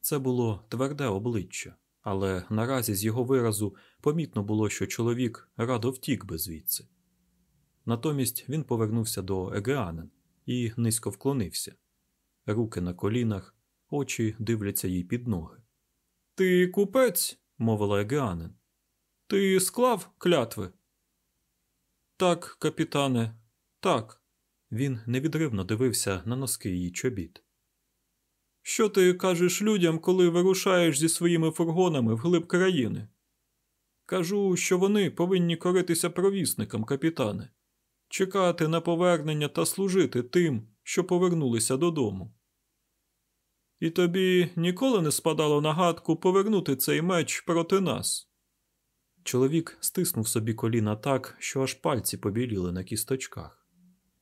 A: Це було тверде обличчя, але наразі з його виразу помітно було, що чоловік радо втік би звідси. Натомість він повернувся до Егеанен і низько вклонився. Руки на колінах, очі дивляться їй під ноги. Ти купець, мовила Егеанен. Ти склав клятви? Так, капітане, так. Він невідривно дивився на носки її чобіт. Що ти кажеш людям, коли вирушаєш зі своїми фургонами вглиб країни? Кажу, що вони повинні коритися провісникам, капітане, чекати на повернення та служити тим, що повернулися додому. І тобі ніколи не спадало на гадку повернути цей меч проти нас. Чоловік стиснув собі коліна так, що аж пальці побіліли на кісточках,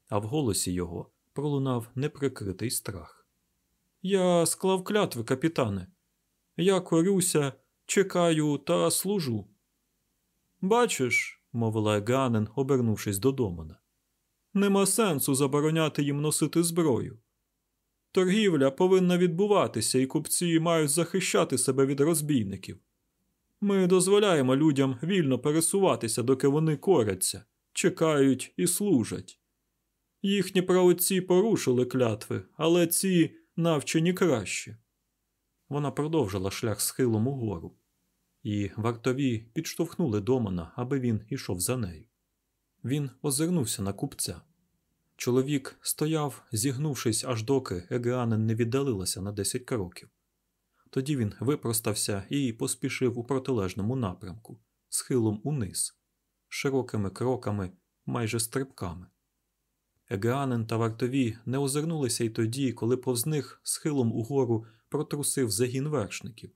A: а в голосі його пролунав неприкритий страх. Я склав клятви, капітане. Я корюся, чекаю та служу. Бачиш, мовила Еганен, обернувшись до Домана, нема сенсу забороняти їм носити зброю. Торгівля повинна відбуватися, і купці мають захищати себе від розбійників. Ми дозволяємо людям вільно пересуватися, доки вони коряться, чекають і служать. Їхні праотці порушили клятви, але ці навчені краще. Вона продовжила шлях схилом угору, і вартові підштовхнули Домана, аби він ішов за нею. Він озирнувся на купця. Чоловік стояв, зігнувшись, аж доки Егеанен не віддалилася на 10 кроків. Тоді він випростався і поспішив у протилежному напрямку, схилом униз, широкими кроками, майже стрибками. Егеанен та вартові не озирнулися й тоді, коли повз них схилом угору протрусив загін вершників.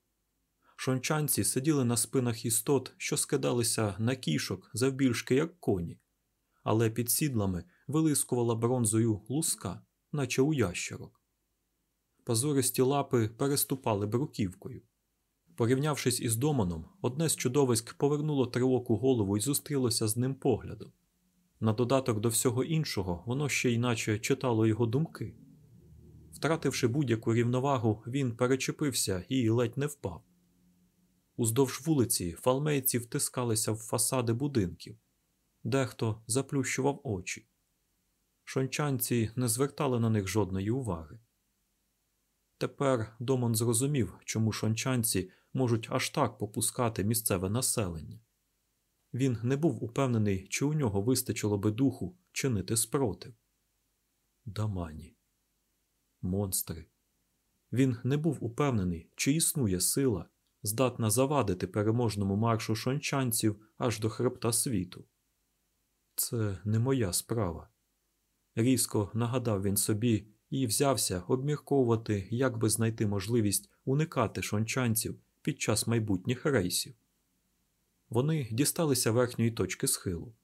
A: Шончанці сиділи на спинах істот, що скидалися на кішок завбільшки, як коні, але під сідлами вилискувала бронзою луска, наче у ящерок. Позористі лапи переступали бруківкою. Порівнявшись із доманом, одне з чудовиськ повернуло тривоку голову і зустрілося з ним поглядом. На додаток до всього іншого, воно ще й наче читало його думки. Втративши будь-яку рівновагу, він перечепився і ледь не впав. Уздовж вулиці фалмейці втискалися в фасади будинків, дехто заплющував очі. Шончанці не звертали на них жодної уваги. Тепер Домон зрозумів, чому шончанці можуть аж так попускати місцеве населення. Він не був упевнений, чи у нього вистачило би духу чинити спротив. Дамані. Монстри. Він не був упевнений, чи існує сила, здатна завадити переможному маршу шончанців аж до хребта світу. Це не моя справа. Різко нагадав він собі і взявся обмірковувати, як би знайти можливість уникати шончанців під час майбутніх рейсів. Вони дісталися верхньої точки схилу.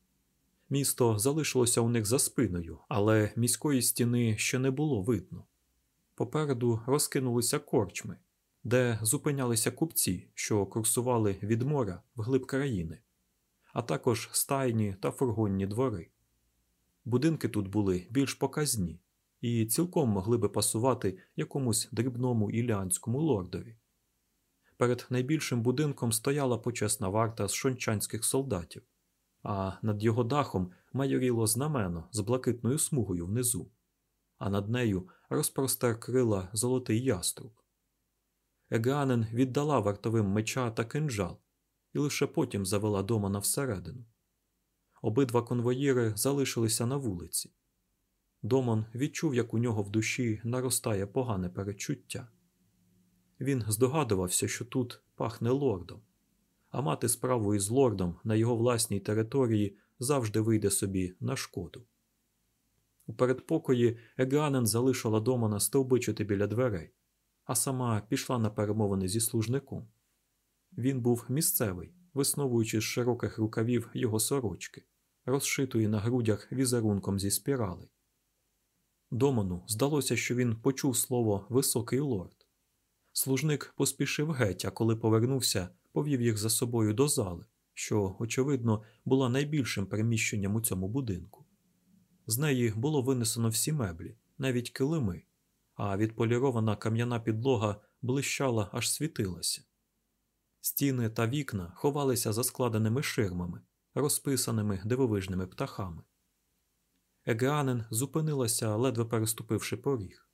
A: Місто залишилося у них за спиною, але міської стіни ще не було видно. Попереду розкинулися корчми, де зупинялися купці, що курсували від моря вглиб країни, а також стайні та фургонні двори. Будинки тут були більш показні і цілком могли би пасувати якомусь дрібному ілянському лордові. Перед найбільшим будинком стояла почесна варта з шончанських солдатів, а над його дахом майоріло знамено з блакитною смугою внизу, а над нею розпростер крила золотий яструб. Егеанен віддала вартовим меча та кинджал і лише потім завела Домана всередину. Обидва конвоїри залишилися на вулиці. Домон відчув, як у нього в душі наростає погане перечуття. Він здогадувався, що тут пахне лордом, а мати справу із лордом на його власній території завжди вийде собі на шкоду. У передпокої Егранен залишила Домана стовбичити біля дверей, а сама пішла на перемовини зі служником. Він був місцевий, висновуючи з широких рукавів його сорочки, розшитої на грудях візерунком зі спіралей. Доману здалося, що він почув слово високий лорд. Служник поспішив геть, а коли повернувся, повів їх за собою до зали, що, очевидно, була найбільшим приміщенням у цьому будинку. З неї було винесено всі меблі, навіть килими, а відполірована кам'яна підлога блищала, аж світилася. Стіни та вікна ховалися за складеними ширмами, розписаними дивовижними птахами. Егеанен зупинилася, ледве переступивши поріг.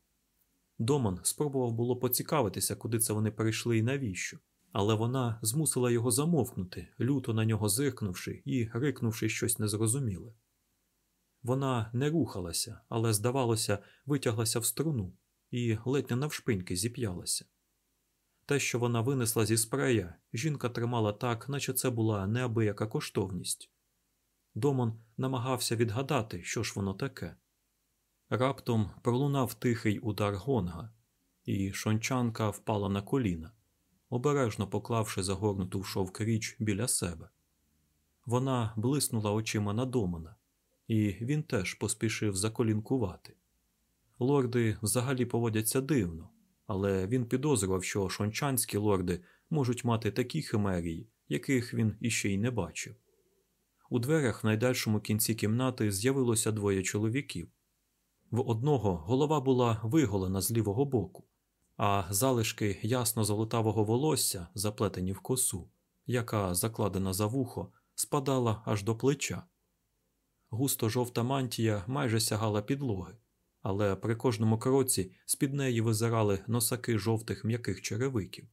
A: Доман спробував було поцікавитися, куди це вони перейшли і навіщо, але вона змусила його замовкнути, люто на нього зиркнувши і рикнувши щось незрозуміле. Вона не рухалася, але, здавалося, витяглася в струну і ледь не навшпиньки зіп'ялася. Те, що вона винесла зі спрея, жінка тримала так, наче це була неабияка коштовність. Домон намагався відгадати, що ж воно таке. Раптом пролунав тихий удар гонга, і шончанка впала на коліна, обережно поклавши загорнуту в шовк річ біля себе. Вона блиснула очима на Домана, і він теж поспішив заколінкувати. Лорди взагалі поводяться дивно, але він підозрював, що шончанські лорди можуть мати такі химерії, яких він іще й не бачив. У дверях в найдальшому кінці кімнати з'явилося двоє чоловіків. В одного голова була виголена з лівого боку, а залишки ясно золотавого волосся, заплетені в косу, яка, закладена за вухо, спадала аж до плеча. Густо жовта мантія майже сягала підлоги, але при кожному кроці з-під неї визирали носаки жовтих м'яких черевиків.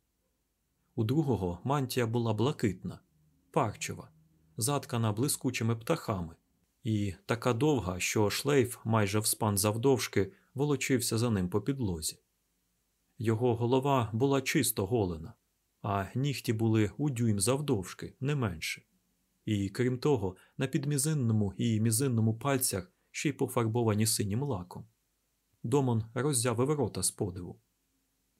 A: У другого мантія була блакитна, парчева, заткана блискучими птахами, і така довга, що шлейф майже вспан завдовжки волочився за ним по підлозі. Його голова була чисто голена, а нігті були у дюйм завдовжки, не менше. І крім того, на підмізинному і мізинному пальцях ще й пофарбовані синім лаком. Домон роззявив рота з подиву.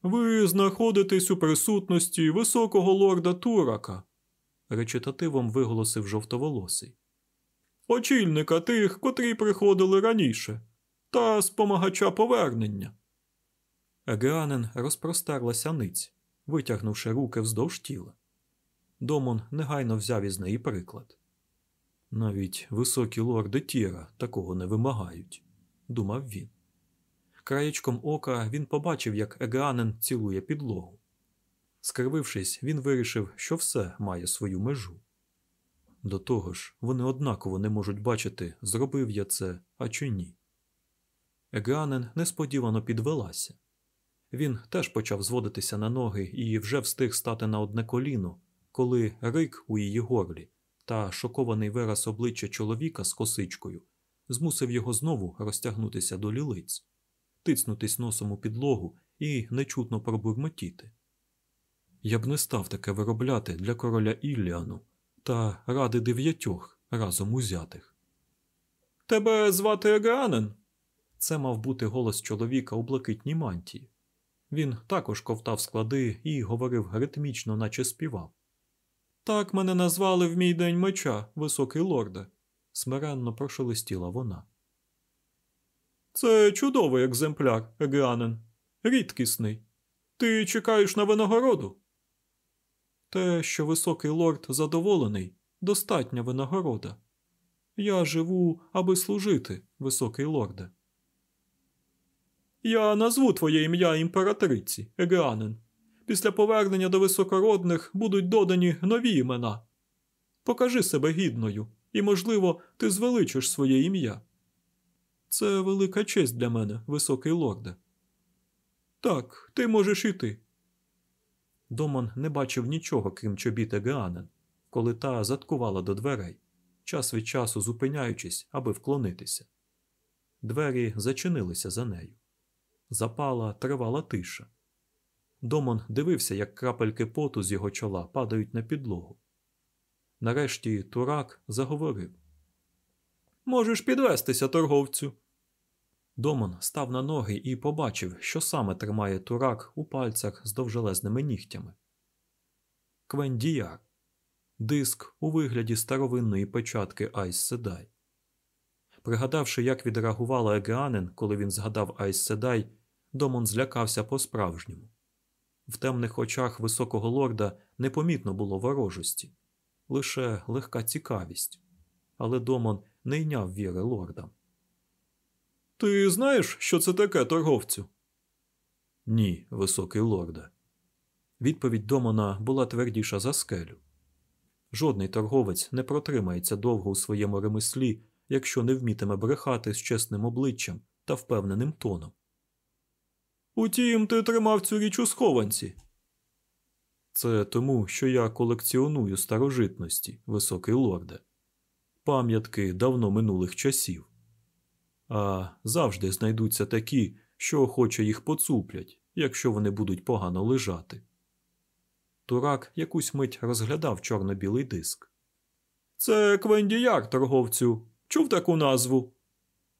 A: Ви знаходитесь у присутності високого лорда Турака, речитативом виголосив жовтоволосий. Очільника тих, котрі приходили раніше, та спомагача повернення. Егеанен розпростерлася ниць, витягнувши руки вздовж тіла. Домон негайно взяв із неї приклад. Навіть високі лорди Тіра такого не вимагають, думав він. Краєчком ока він побачив, як Егеанен цілує підлогу. Скривившись, він вирішив, що все має свою межу. До того ж, вони однаково не можуть бачити, зробив я це, а чи ні. Егеанен несподівано підвелася. Він теж почав зводитися на ноги і вже встиг стати на одне коліно, коли рик у її горлі та шокований вираз обличчя чоловіка з косичкою змусив його знову розтягнутися до лілиць, тицнутись носом у підлогу і нечутно пробурмотіти. Я б не став таке виробляти для короля Ілліану та ради дев'ятьох разом узятих. Тебе звати Егеанен? Це мав бути голос чоловіка у блакитній мантії. Він також ковтав склади і говорив ритмічно, наче співав. Так мене назвали в мій день меча, високий лорде, смиренно прошелестіла вона. Це чудовий екземпляр, Егеанен. Рідкісний. Ти чекаєш на винагороду? Те, що високий лорд задоволений, достатня винагорода. Я живу, аби служити, високий лорде. Я назву твоє ім'я імператриці, Егеанен. Після повернення до високородних будуть додані нові імена. Покажи себе гідною, і, можливо, ти звеличиш своє ім'я. Це велика честь для мене, високий лорде. Так, ти можеш іти. Доман не бачив нічого, крім чобіт Егеанен, коли та заткувала до дверей, час від часу зупиняючись, аби вклонитися. Двері зачинилися за нею. Запала тривала тиша. Домон дивився, як крапельки поту з його чола падають на підлогу. Нарешті турак заговорив Можеш підвестися, торговцю. Домон став на ноги і побачив, що саме тримає турак у пальцях з довжелезними нігтями. Квендіяр диск у вигляді старовинної печатки Айз Седай. Пригадавши, як відреагувала Егеанін, коли він згадав Айз Седай, Домон злякався по-справжньому. В темних очах високого лорда не помітно було ворожості, лише легка цікавість, але Домон не йняв віри лордам. Ти знаєш, що це таке, торговцю? Ні, високий лорде. Відповідь Домона була твердіша за скелю. Жодний торговець не протримається довго у своєму ремеслі, якщо не вмітиме брехати з чесним обличчям та впевненим тоном. Утім, ти тримав цю річ у схованці. Це тому, що я колекціоную старожитності, високий лорде, пам'ятки давно минулих часів. А завжди знайдуться такі, що охоче їх поцуплять, якщо вони будуть погано лежати. Турак якусь мить розглядав чорно-білий диск. Це Квендіяр, торговцю. Чув таку назву?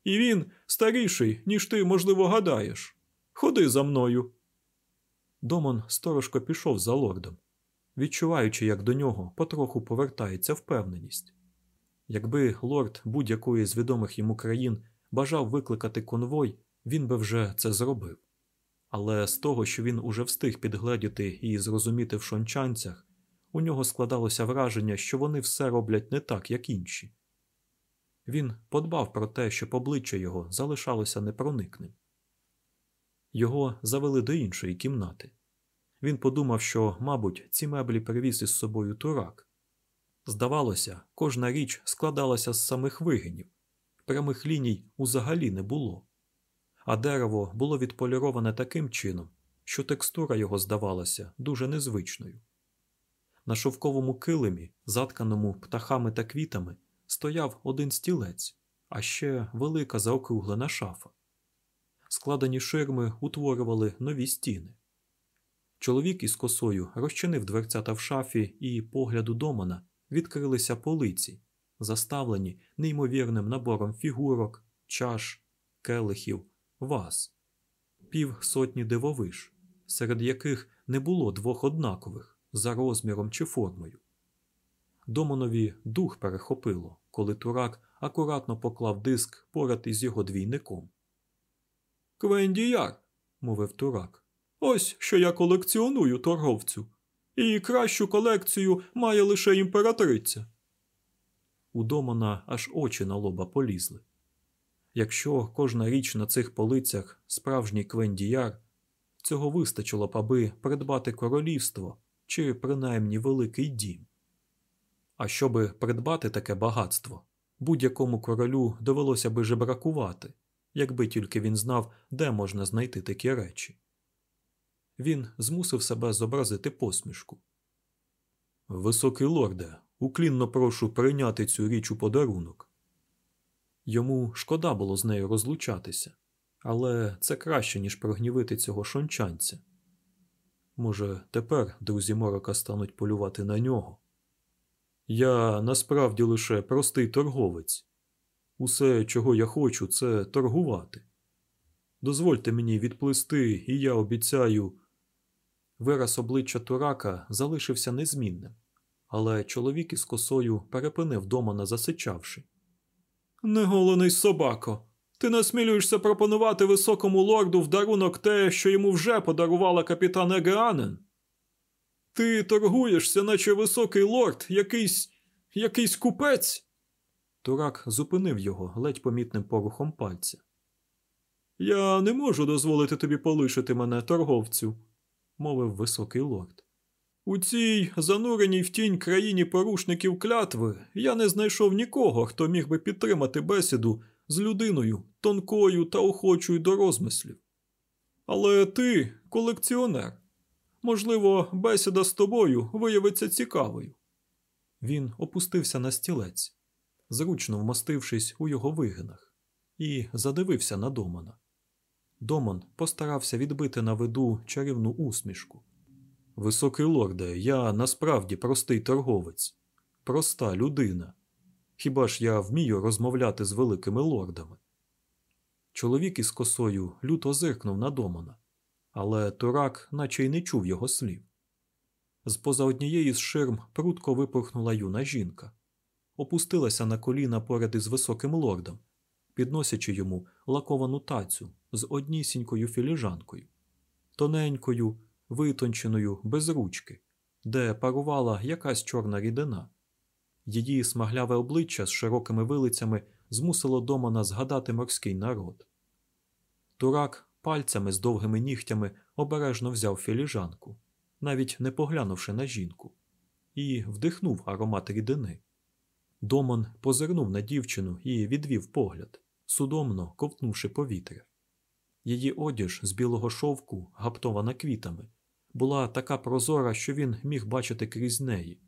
A: І він старіший, ніж ти, можливо, гадаєш. Ходи за мною. Домон сторожко пішов за лордом, відчуваючи, як до нього потроху повертається впевненість. Якби лорд будь-якої з відомих йому країн бажав викликати конвой, він би вже це зробив. Але з того, що він уже встиг підгледіти і зрозуміти в шончанцях, у нього складалося враження, що вони все роблять не так, як інші. Він подбав про те, щоб обличчя його залишалося непроникним. Його завели до іншої кімнати. Він подумав, що, мабуть, ці меблі привіз із собою турак. Здавалося, кожна річ складалася з самих вигинів, прямих ліній узагалі не було, а дерево було відполіроване таким чином, що текстура його здавалася дуже незвичною. На шовковому килимі, затканому птахами та квітами, стояв один стілець, а ще велика заокруглена шафа. Складені ширми утворювали нові стіни. Чоловік із косою розчинив дверцята в шафі, і погляду домана відкрилися полиці, заставлені неймовірним набором фігурок, чаш, келихів, ваз, пів сотні дивовиш, серед яких не було двох однакових за розміром чи формою. Домонові дух перехопило, коли турак акуратно поклав диск поряд із його двійником.
B: Квендіяр, мовив турак. Ось що я колекціоную торговцю. І кращу колекцію має лише імператриця.
A: У Домона аж очі на лоба полізли. Якщо кожна річ на цих полицях справжній квендіяр, цього вистачило б, аби придбати королівство чи принаймні великий дім. А щоби придбати таке багатство, будь-якому королю довелося би жебракувати, якби тільки він знав, де можна знайти такі речі. Він змусив себе зобразити посмішку. Високий лорде, уклінно прошу прийняти цю річ у подарунок. Йому шкода було з нею розлучатися, але це краще, ніж прогнівити цього шончанця. Може, тепер друзі морока стануть полювати на нього. Я насправді лише простий торговець. Усе, чого я хочу, це торгувати. Дозвольте мені відплисти, і я обіцяю. Вираз обличчя Турака залишився незмінним, але чоловік із косою перепинив Домана, засичавши.
B: Неголений собако, ти насмілюєшся пропонувати високому лорду в дарунок те, що йому вже подарувала капітан Егеанен? Ти торгуєшся, наче високий лорд, якийсь якийсь купець.
A: Турак зупинив його ледь помітним порухом пальця.
B: Я не можу дозволити тобі полишити мене, торговцю, мовив високий лорд. У цій зануреній в тінь країні порушників клятви я не знайшов нікого, хто міг би підтримати бесіду з людиною тонкою та охочою до розмислів. Але ти колекціонер. Можливо, бесіда з тобою виявиться цікавою.
A: Він опустився на стілець, зручно вмостившись у його вигинах, і задивився на Домана. Доман постарався відбити на виду чарівну усмішку. Високий лорде, я насправді простий торговець, проста людина. Хіба ж я вмію розмовляти з великими лордами? Чоловік із косою люто зиркнув на Домана, але турак наче й не чув його слів. З поза однієї з ширм прутко випорхнула юна жінка, опустилася на коліна поряд із високим лордом, підносячи йому лаковану тацю з однісінькою філіжанкою, тоненькою, витонченою без ручки, де парувала якась чорна рідина. Її смагляве обличчя з широкими вилицями змусило Домана згадати морський народ. Турак пальцями з довгими нігтями обережно взяв філіжанку, навіть не поглянувши на жінку, і вдихнув аромат рідини. Доман позирнув на дівчину і відвів погляд, судомно ковтнувши повітря. Її одіж з білого шовку, гаптована квітами, була така прозора, що він міг бачити крізь неї,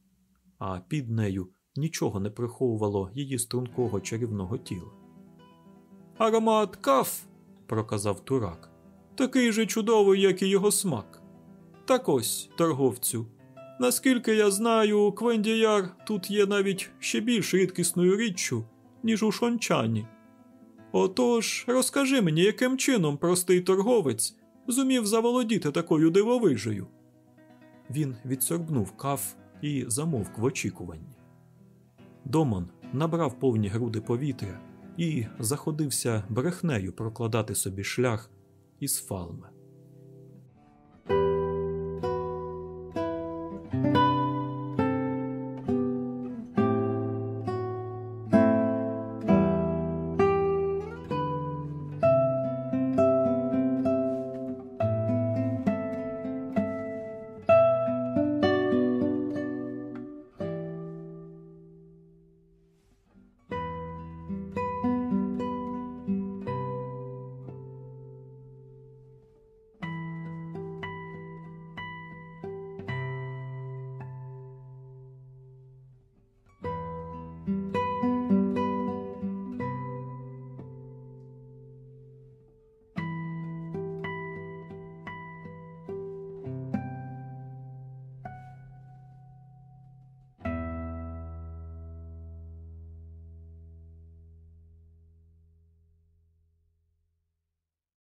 A: а під нею нічого не приховувало її стрункого чарівного тіла.
B: Аромат каф, проказав турак, такий же чудовий, як і його смак. Так ось, торговцю. Наскільки я знаю, Квендіяр тут є навіть ще більш рідкісною річчю, ніж у шончані. Отож, розкажи мені, яким чином простий торговець зумів заволодіти такою дивовижею.
A: Він відсорбнув каф і замовк в очікуванні. Домон набрав повні груди повітря і заходився брехнею прокладати собі шлях із фалми.